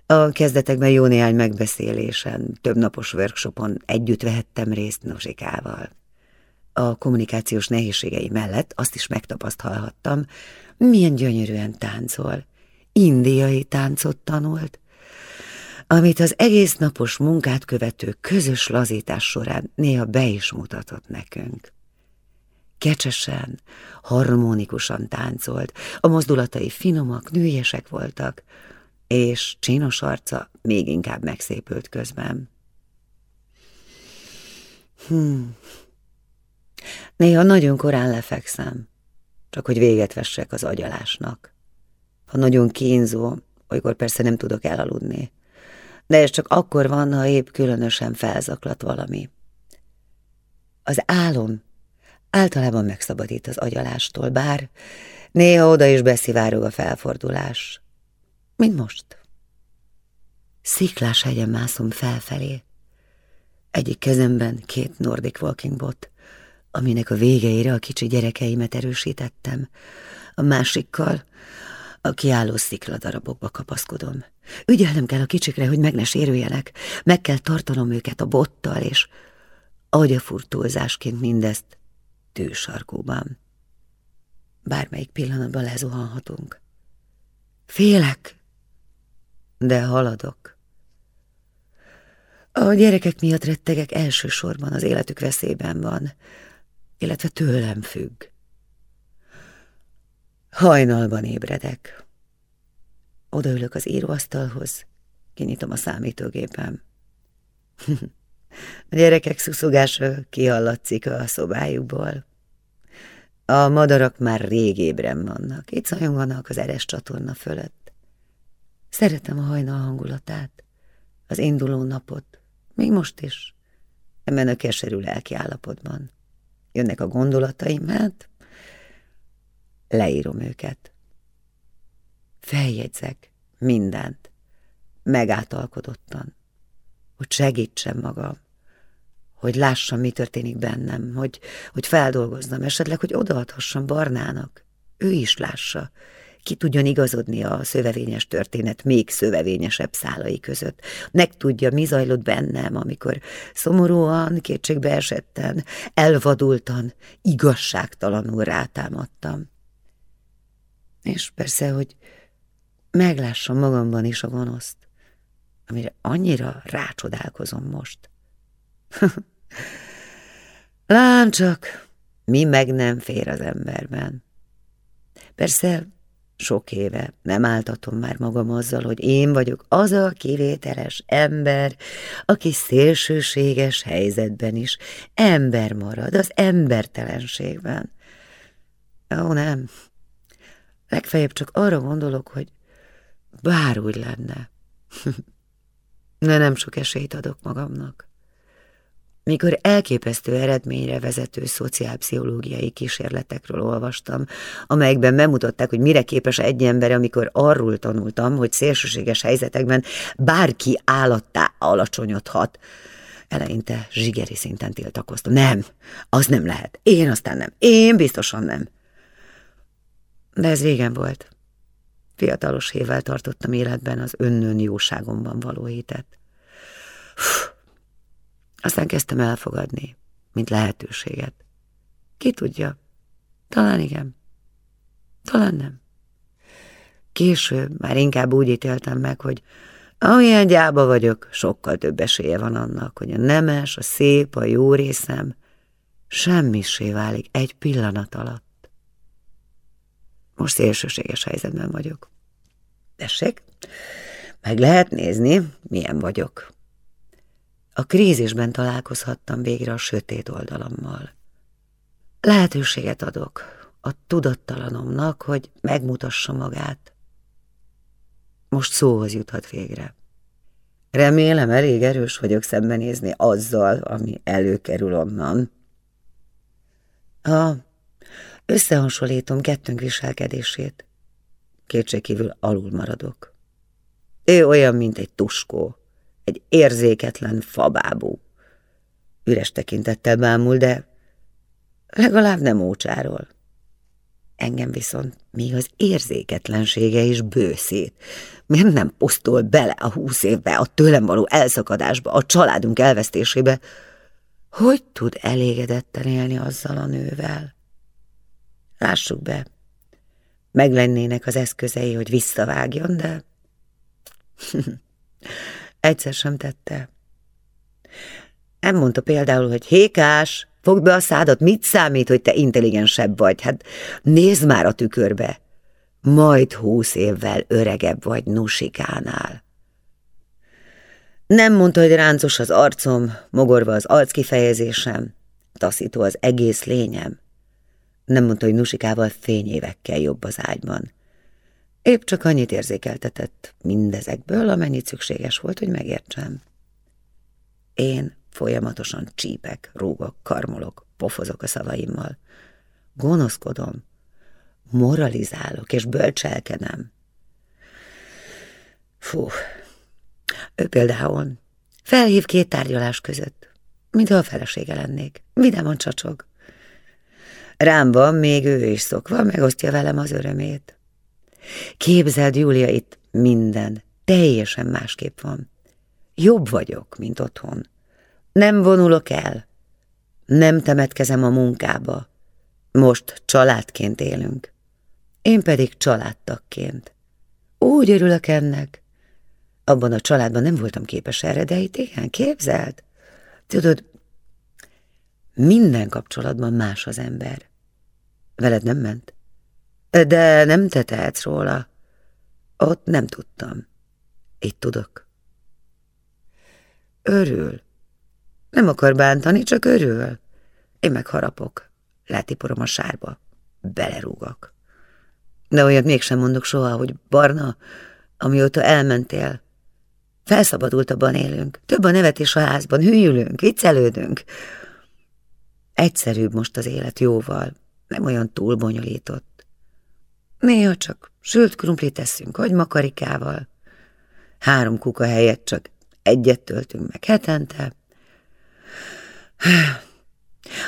a kezdetekben jó néhány megbeszélésen, több napos workshopon együtt vehettem részt Nusikával. A kommunikációs nehézségei mellett azt is megtapasztalhattam, milyen gyönyörűen táncol. Indiai táncot tanult, amit az egész napos munkát követő közös lazítás során néha be is mutatott nekünk. Kecsesen, harmonikusan táncolt, a mozdulatai finomak, nőjesek voltak, és csinos arca még inkább megszépült közben. Hmm. Néha nagyon korán lefekszem, csak hogy véget vessek az agyalásnak. Ha nagyon kínzó, olykor persze nem tudok elaludni de ez csak akkor van, ha épp különösen felzaklat valami. Az álom általában megszabadít az agyalástól, bár néha oda is beszivárog a felfordulás. Mint most. Sziklás hegyen mászom felfelé. Egyik kezemben két Nordic Walking Bot, aminek a végeire a kicsi gyerekeimet erősítettem, a másikkal A kiálló szikladarabokba kapaszkodom. Ügyelnem kell a kicsikre, hogy meg ne sérüljenek. Meg kell tartanom őket a bottal, és agyafurtulzásként mindezt tűsarkóban. Bármelyik pillanatban lezuhanhatunk. Félek, de haladok. A gyerekek miatt rettegek elsősorban az életük veszélyben van, illetve tőlem függ. Hajnalban ébredek. Odaülök az íróasztalhoz, kinyitom a számítógépem. a gyerekek szuszogása kihallatszik a szobájukból. A madarak már rég ébren vannak, itt szajonganak az eres csatorna fölött. Szeretem a hajnal hangulatát, az induló napot, még most is, ebben a keserű lelki állapotban. Jönnek a gondolataim, hát leírom őket. Feljegyzek mindent, megátalkodottan, hogy segítsem magam, hogy lássam, mi történik bennem, hogy, hogy feldolgozzam, esetleg, hogy odaadhassam Barnának. Ő is lássa, ki tudjon igazodni a szövevényes történet még szövevényesebb szálai között. Meg tudja, mi zajlott bennem, amikor szomorúan, kétségbe esetten, elvadultan, igazságtalanul rátámadtam. És persze, hogy meglássam magamban is a gonoszt, amire annyira rácsodálkozom most. Lám csak, mi meg nem fér az emberben. Persze, sok éve nem áltatom már magam azzal, hogy én vagyok az a kivételes ember, aki szélsőséges helyzetben is ember marad, az embertelenségben. Ó, nem, Legfeljebb csak arra gondolok, hogy bár úgy lenne. De nem sok esélyt adok magamnak. Mikor elképesztő eredményre vezető szociálpszichológiai kísérletekről olvastam, amelyekben bemutatták, hogy mire képes egy ember, amikor arról tanultam, hogy szélsőséges helyzetekben bárki állattá alacsonyodhat, eleinte zsigeri szinten tiltakoztam. Nem, az nem lehet. Én aztán nem. Én biztosan nem. De ez régen volt. Fiatalos hével tartottam életben az önnön jóságomban való hitet. Aztán kezdtem elfogadni, mint lehetőséget. Ki tudja? Talán igen. Talán nem. Később már inkább úgy ítéltem meg, hogy amilyen gyába vagyok, sokkal több esélye van annak, hogy a nemes, a szép, a jó részem semmisé válik egy pillanat alatt. Most szélsőséges helyzetben vagyok. Tessék, meg lehet nézni, milyen vagyok. A krízisben találkozhattam végre a sötét oldalammal. Lehetőséget adok a tudattalanomnak, hogy megmutassa magát. Most szóhoz juthat végre. Remélem elég erős vagyok szembenézni azzal, ami előkerül onnan. Ha Összehasonlítom kettőnk viselkedését. Kétségkívül alul maradok. Ő olyan, mint egy tuskó, egy érzéketlen fabábú. Üres tekintettel bámul, de legalább nem ócsáról. Engem viszont még az érzéketlensége is bőszét. Miért nem posztol bele a húsz évbe, a tőlem való elszakadásba, a családunk elvesztésébe? Hogy tud elégedetten élni azzal a nővel? Lássuk be, meglennének az eszközei, hogy visszavágjon, de egyszer sem tette. Nem mondta például, hogy Hékás, fogd be a szádat, mit számít, hogy te intelligensebb vagy? Hát nézd már a tükörbe. Majd húsz évvel öregebb vagy Nusikánál. Nem mondta, hogy ráncos az arcom, mogorva az arckifejezésem, taszító az egész lényem. Nem mondta, hogy Nusikával fényévekkel jobb az ágyban. Épp csak annyit érzékeltetett mindezekből, amennyit szükséges volt, hogy megértsem. Én folyamatosan csípek, rúgok, karmolok, pofozok a szavaimmal. Gonoszkodom, moralizálok és bölcselkedem. Fú, ő például felhív két tárgyalás között, mintha a felesége lennék. Vidáman csacsog. Rám van, még ő is szokva, megosztja velem az örömét. Képzeld, Júlia, itt minden teljesen másképp van. Jobb vagyok, mint otthon. Nem vonulok el. Nem temetkezem a munkába. Most családként élünk. Én pedig családtakként. Úgy örülök ennek. Abban a családban nem voltam képes erre, de itt igen, képzeld. Tudod, minden kapcsolatban más az ember. Veled nem ment? De nem te tehetsz róla. Ott nem tudtam. Itt tudok. Örül. Nem akar bántani, csak örül. Én meg harapok. Látiporom a sárba. Belerúgok. De olyat mégsem mondok soha, hogy Barna, amióta elmentél, felszabadultabban élünk. Több a nevetés a házban, hűlünk, viccelődünk. Egyszerűbb most az élet jóval, nem olyan túl bonyolított. Néha csak sült krumplit teszünk, hogy makarikával. Három kuka helyett csak egyet töltünk meg hetente.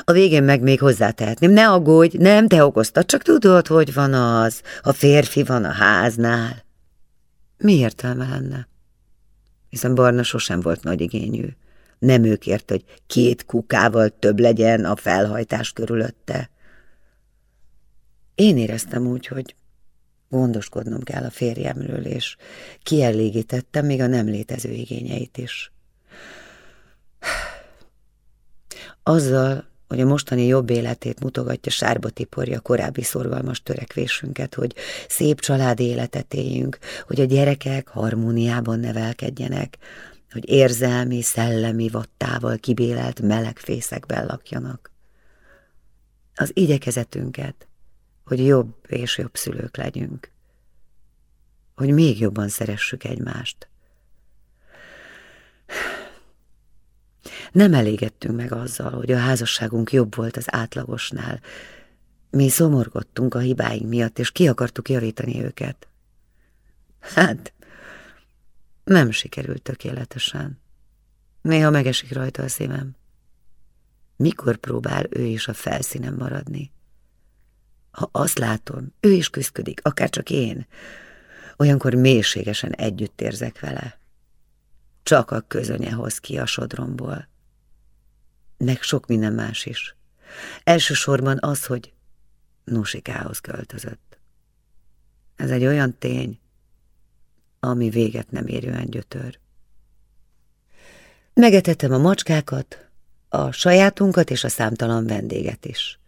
A végén meg még hozzátehetném, ne aggódj, nem, te okoztad, csak tudod, hogy van az, a férfi van a háznál. Mi értelme lenne? Hiszen Barna sosem volt nagy igényű. Nem ő kért, hogy két kukával több legyen a felhajtás körülötte. Én éreztem úgy, hogy gondoskodnom kell a férjemről, és kielégítettem még a nem létező igényeit is. Azzal, hogy a mostani jobb életét mutogatja sárba tiporja korábbi szorgalmas törekvésünket, hogy szép családi életet éljünk, hogy a gyerekek harmóniában nevelkedjenek, hogy érzelmi, szellemi vattával kibélelt meleg fészekben lakjanak. Az igyekezetünket, hogy jobb és jobb szülők legyünk, hogy még jobban szeressük egymást. Nem elégettünk meg azzal, hogy a házasságunk jobb volt az átlagosnál. Mi szomorgottunk a hibáink miatt, és ki akartuk javítani őket. Hát, nem sikerült tökéletesen. Néha megesik rajta a szívem. Mikor próbál ő is a felszínen maradni? Ha azt látom, ő is küzdködik, akár csak én, olyankor mélységesen együtt érzek vele. Csak a közönye hoz ki a sodromból. Meg sok minden más is. Elsősorban az, hogy Nusikához költözött. Ez egy olyan tény, ami véget nem érően gyötör. Megetettem a macskákat, a sajátunkat és a számtalan vendéget is.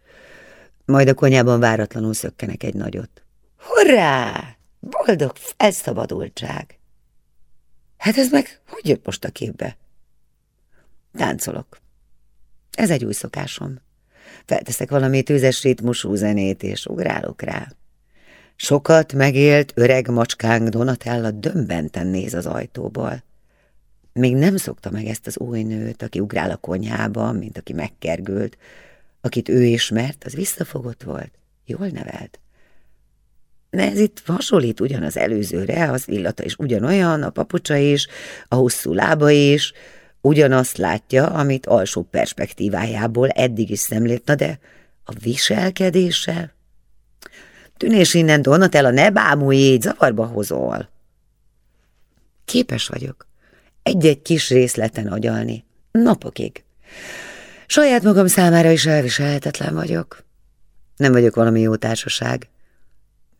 Majd a konyában váratlanul szökkenek egy nagyot. Hurrá! Boldog felszabadultság! Hát ez meg hogy jött most a képbe? Táncolok. Ez egy új szokásom. Felteszek valami tűzes ritmusú zenét, és ugrálok rá. Sokat megélt öreg macskánk Donatella dömbenten néz az ajtóból. Még nem szokta meg ezt az új nőt, aki ugrál a konyhába, mint aki megkergült. Akit ő ismert, az visszafogott volt, jól nevelt. De ez itt hasonlít ugyanaz előzőre, az illata is ugyanolyan, a papucsa is, a hosszú lába is, ugyanazt látja, amit alsó perspektívájából eddig is szemlélt, de a viselkedése Tűnés innen, Donatella, ne bámulj így, zavarba hozol. Képes vagyok egy-egy kis részleten agyalni, napokig. Saját magam számára is elviselhetetlen vagyok. Nem vagyok valami jó társaság.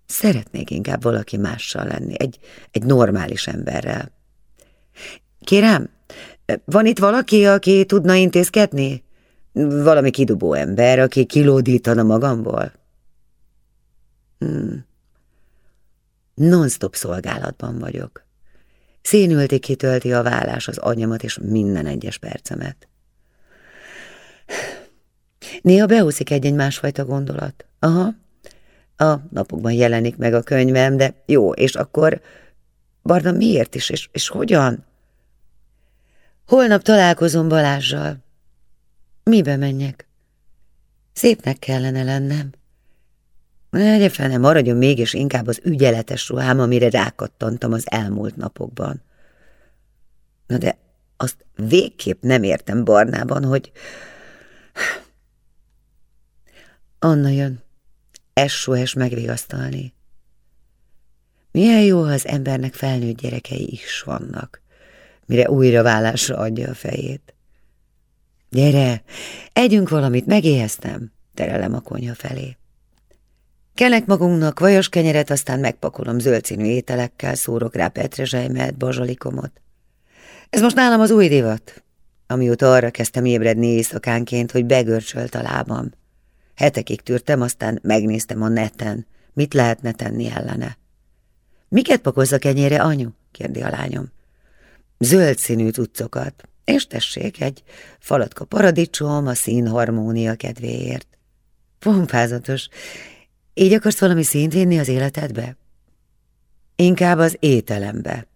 Szeretnék inkább valaki mással lenni, egy, egy normális emberrel. Kérem, van itt valaki, aki tudna intézkedni? Valami kidobó ember, aki kilódítana magamból? Hmm. Non-stop szolgálatban vagyok. Szénülti kitölti a vállás az agyamat és minden egyes percemet. Néha beúszik egy-egy másfajta gondolat. Aha, a napokban jelenik meg a könyvem, de jó, és akkor... Barna, miért is, és, és hogyan? Holnap találkozom Balázsjal. Mibe menjek? Szépnek kellene lennem. Egye fel, nem maradjon mégis inkább az ügyeletes ruhám, amire rákattantam az elmúlt napokban. Na de azt végképp nem értem Barnában, hogy... Anna jön, SOS megvigasztalni. Milyen jó, ha az embernek felnőtt gyerekei is vannak, mire újra vállásra adja a fejét. Gyere, együnk valamit, megéheztem, terelem a konyha felé. Kelek magunknak vajas kenyeret, aztán megpakolom zöldszínű ételekkel, szórok rá petrezselymet, bazsalikomot. Ez most nálam az új divat, amióta arra kezdtem ébredni éjszakánként, hogy begörcsölt a lábam. Hetekig tűrtem, aztán megnéztem a neten, mit lehetne tenni ellene. Miket pakolsz a kenyére, anyu? kérdi a lányom. Zöld színű cuccokat, és tessék, egy falatka paradicsom a színharmónia kedvéért. Pompázatos. Így akarsz valami színt vinni az életedbe? Inkább az ételembe.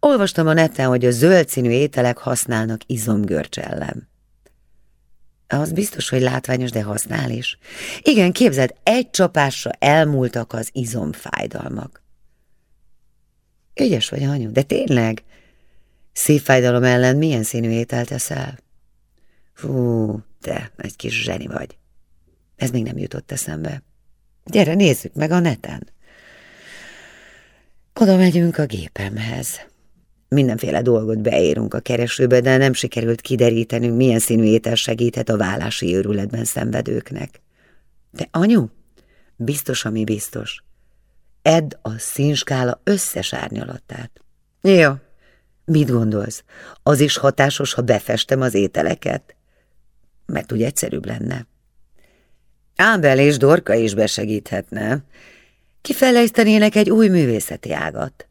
Olvastam a neten, hogy a zöld színű ételek használnak izomgörcs ellen. Az biztos, hogy látványos, de használ is. Igen, képzeld, egy csapásra elmúltak az izomfájdalmak. Ügyes vagy, anyu, de tényleg? Szívfájdalom ellen milyen színű ételt eszel? Hú, te egy kis zseni vagy. Ez még nem jutott eszembe. Gyere, nézzük meg a neten. Oda megyünk a gépemhez. Mindenféle dolgot beírunk a keresőbe, de nem sikerült kiderítenünk, milyen színű étel segíthet a vállási őrületben szenvedőknek. De anyu, biztos, ami biztos. Edd a színskála összes árnyalatát. Jó, mit gondolsz? Az is hatásos, ha befestem az ételeket? Mert úgy egyszerűbb lenne. Ábel és Dorka is besegíthetne. Kifejlesztenének egy új művészeti ágat.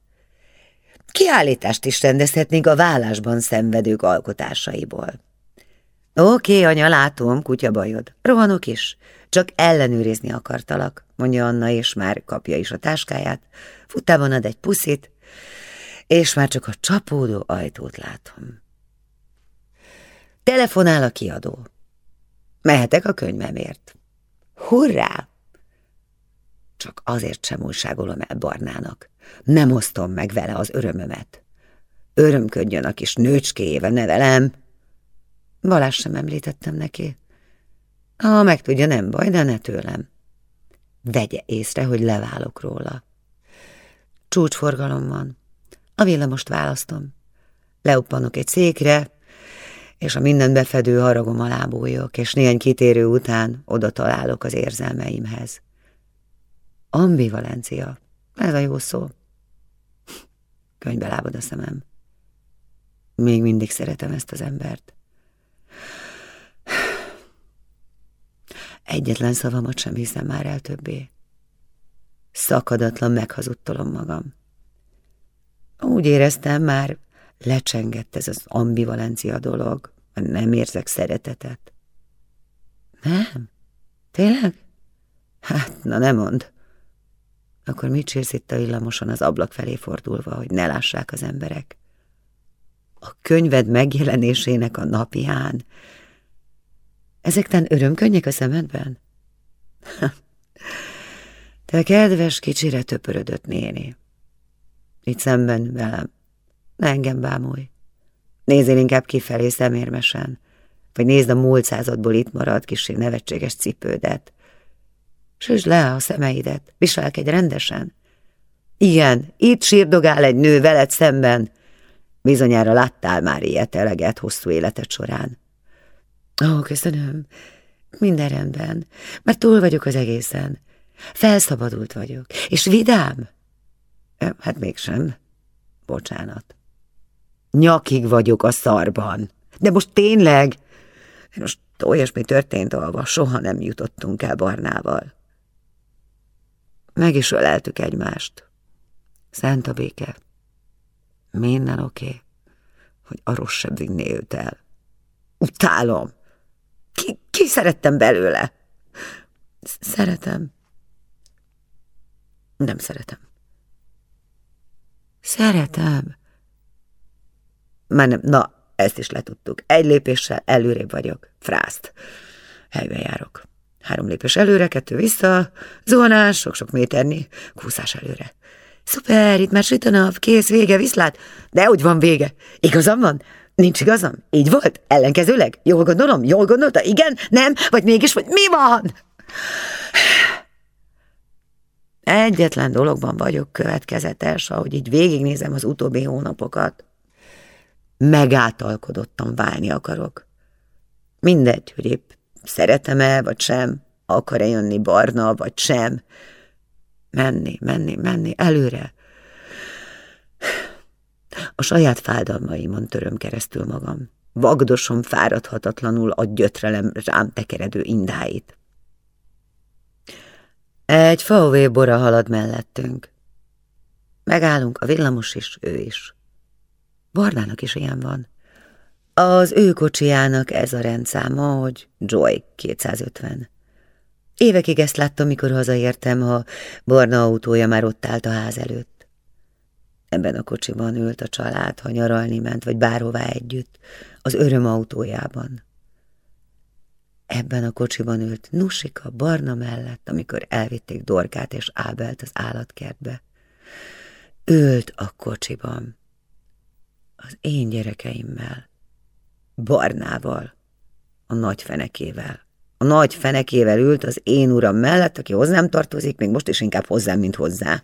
Kiállítást is rendezhetnénk a vállásban szenvedők alkotásaiból. Oké, anya, látom, kutya bajod. Rohanok is. Csak ellenőrizni akartalak, mondja Anna, és már kapja is a táskáját. Futtában ad egy puszit, és már csak a csapódó ajtót látom. Telefonál a kiadó. Mehetek a könyvemért. Hurrá! Csak azért sem újságolom el Barnának. Nem osztom meg vele az örömömet. Örömködjön a kis nőcskéjével, ne velem. Balázs sem említettem neki. Ha megtudja, nem baj, de ne tőlem. Vegye észre, hogy leválok róla. Csúcsforgalom van. A villamost választom. Leuppanok egy székre, és a minden befedő haragom alá bújok, és néhány kitérő után oda találok az érzelmeimhez. Ambivalencia. Ez a jó szó. Könyvbe lábad a szemem. Még mindig szeretem ezt az embert. Egyetlen szavamat sem hiszem már el többé. Szakadatlan meghazudtolom magam. Úgy éreztem, már lecsengett ez az ambivalencia dolog, nem érzek szeretetet. Nem? Tényleg? Hát, na nem mond. Akkor mit sírsz itt a villamoson az ablak felé fordulva, hogy ne lássák az emberek? A könyved megjelenésének a napján. Ezekten örömkönnyek a szemedben? Te kedves kicsire töpörödött néni. Itt szemben velem. Ne engem bámulj. Nézzél inkább kifelé szemérmesen, vagy nézd a múlt századból itt maradt kis nevetséges cipődet. Süsd le a szemeidet, viselkedj rendesen. Igen, itt sírdogál egy nő veled szemben. Bizonyára láttál már ilyet eleget hosszú életed során. Ó, köszönöm. Minden rendben, mert túl vagyok az egészen. Felszabadult vagyok. És vidám? Hát mégsem. Bocsánat. Nyakig vagyok a szarban. De most tényleg? Most olyasmi történt, ahova soha nem jutottunk el Barnával. Meg is öleltük egymást. Szent a béke. Minden oké, hogy a rosszabb vinné őt el. Utálom. Ki, ki szerettem belőle? Szeretem. Nem szeretem. Szeretem. Már nem, na, ezt is letudtuk. Egy lépéssel előrébb vagyok. Frászt. Helyben járok. Három lépés előre, kettő vissza, zuhanás, sok-sok méternyi, kúszás előre. Szuper, itt már süt a nap, kész, vége, viszlát. De úgy van vége. Igazam van? Nincs igazam? Így volt? Ellenkezőleg? Jól gondolom? Jól gondolta? Igen? Nem? Vagy mégis? Vagy mi van? Egyetlen dologban vagyok következetes, ahogy így végignézem az utóbbi hónapokat. Megátalkodottan válni akarok. Mindegy, hogy épp szeretem-e, vagy sem, akar-e jönni barna, vagy sem. Menni, menni, menni, előre. A saját fájdalmaimon töröm keresztül magam. Vagdosom fáradhatatlanul a gyötrelem rám tekeredő indáit. Egy faové bora halad mellettünk. Megállunk, a villamos is, ő is. Barnának is ilyen van. Az ő kocsijának ez a rendszáma, hogy Joy 250. Évekig ezt láttam, mikor hazaértem, ha barna autója már ott állt a ház előtt. Ebben a kocsiban ült a család, ha nyaralni ment, vagy bárhová együtt, az öröm autójában. Ebben a kocsiban ült Nusika barna mellett, amikor elvitték Dorkát és Ábelt az állatkertbe. Ült a kocsiban, az én gyerekeimmel, Barnával, a nagy fenekével. A nagy fenekével ült az én uram mellett, aki hozzám tartozik, még most is inkább hozzám, mint hozzá.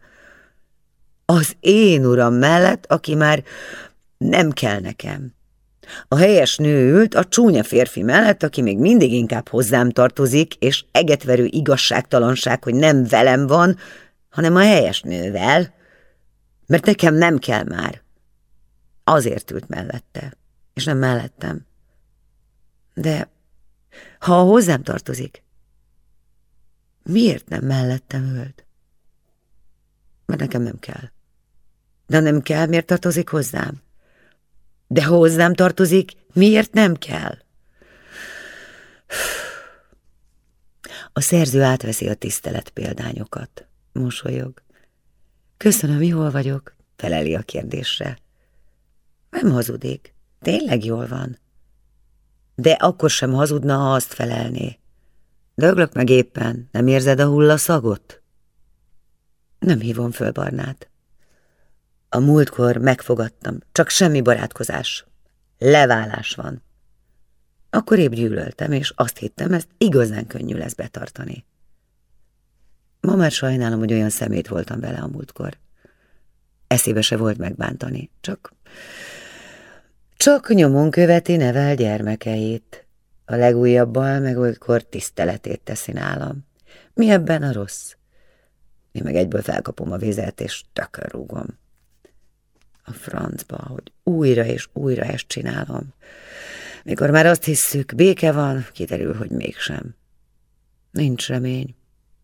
Az én uram mellett, aki már nem kell nekem. A helyes nő ült a csúnya férfi mellett, aki még mindig inkább hozzám tartozik, és egetverő igazságtalanság, hogy nem velem van, hanem a helyes nővel, mert nekem nem kell már. Azért ült mellette, és nem mellettem. De ha hozzám tartozik, miért nem mellettem ült? Mert nekem nem kell. De nem kell, miért tartozik hozzám? De ha hozzám tartozik, miért nem kell? A szerző átveszi a tisztelet példányokat. Mosolyog. Köszönöm, jól vagyok, feleli a kérdésre. Nem hazudik. Tényleg jól van. De akkor sem hazudna, ha azt felelné. Döglök meg éppen, nem érzed a hullaszagot? Nem hívom föl Barnát. A múltkor megfogadtam, csak semmi barátkozás. Leválás van. Akkor épp gyűlöltem, és azt hittem, ezt igazán könnyű lesz betartani. Ma már sajnálom, hogy olyan szemét voltam vele a múltkor. Eszébe se volt megbántani, csak... Csak nyomon követi nevel gyermekeit. A legújabbal meg olykor tiszteletét teszi nálam. Mi ebben a rossz? Én meg egyből felkapom a vizet, és tökörrúgom a francba, hogy újra és újra ezt csinálom. Mikor már azt hisszük, béke van, kiderül, hogy mégsem. Nincs remény.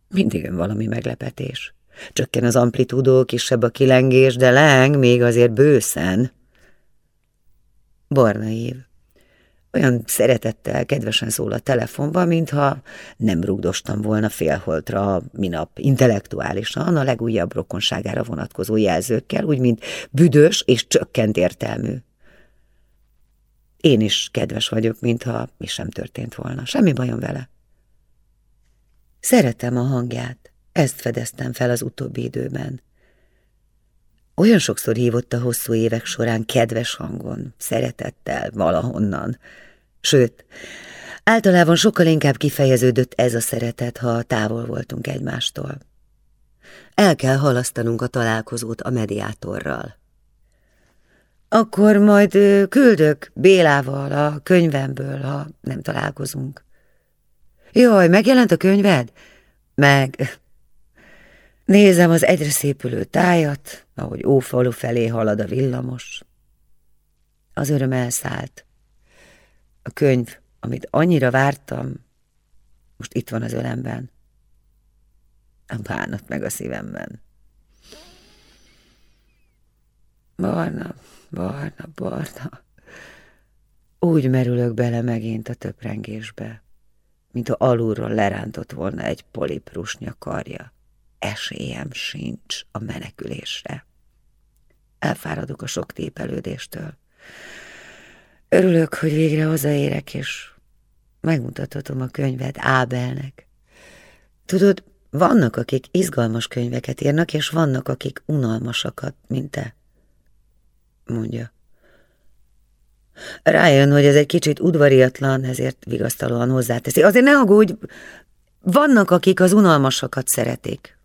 Mindig jön valami meglepetés. Csökken az amplitúdó, kisebb a kilengés, de leng még azért bőszen. Barna év. Olyan szeretettel, kedvesen szól a telefonban, mintha nem rugdostam volna félholtra minap intellektuálisan a legújabb rokonságára vonatkozó jelzőkkel, úgy, mint büdös és csökkent értelmű. Én is kedves vagyok, mintha mi sem történt volna. Semmi bajom vele. Szeretem a hangját. Ezt fedeztem fel az utóbbi időben. Olyan sokszor hívott a hosszú évek során kedves hangon, szeretettel, valahonnan. Sőt, általában sokkal inkább kifejeződött ez a szeretet, ha távol voltunk egymástól. El kell halasztanunk a találkozót a mediátorral. Akkor majd küldök Bélával a könyvemből, ha nem találkozunk. Jaj, megjelent a könyved? Meg. Nézem az egyre szépülő tájat, ahogy ófalu felé halad a villamos. Az öröm elszállt. A könyv, amit annyira vártam, most itt van az ölemben. A bánat meg a szívemben. Barna, barna, barna. Úgy merülök bele megint a töprengésbe, mint ha alulról lerántott volna egy poliprusnya karja. Esélyem sincs a menekülésre. Elfáradok a sok tépelődéstől. Örülök, hogy végre hazaérek, és megmutathatom a könyvet Ábelnek. Tudod, vannak, akik izgalmas könyveket írnak, és vannak, akik unalmasakat, mint te. Mondja. Rájön, hogy ez egy kicsit udvariatlan, ezért vigasztalóan hozzáteszi. Azért ne aggódj, vannak, akik az unalmasakat szeretik.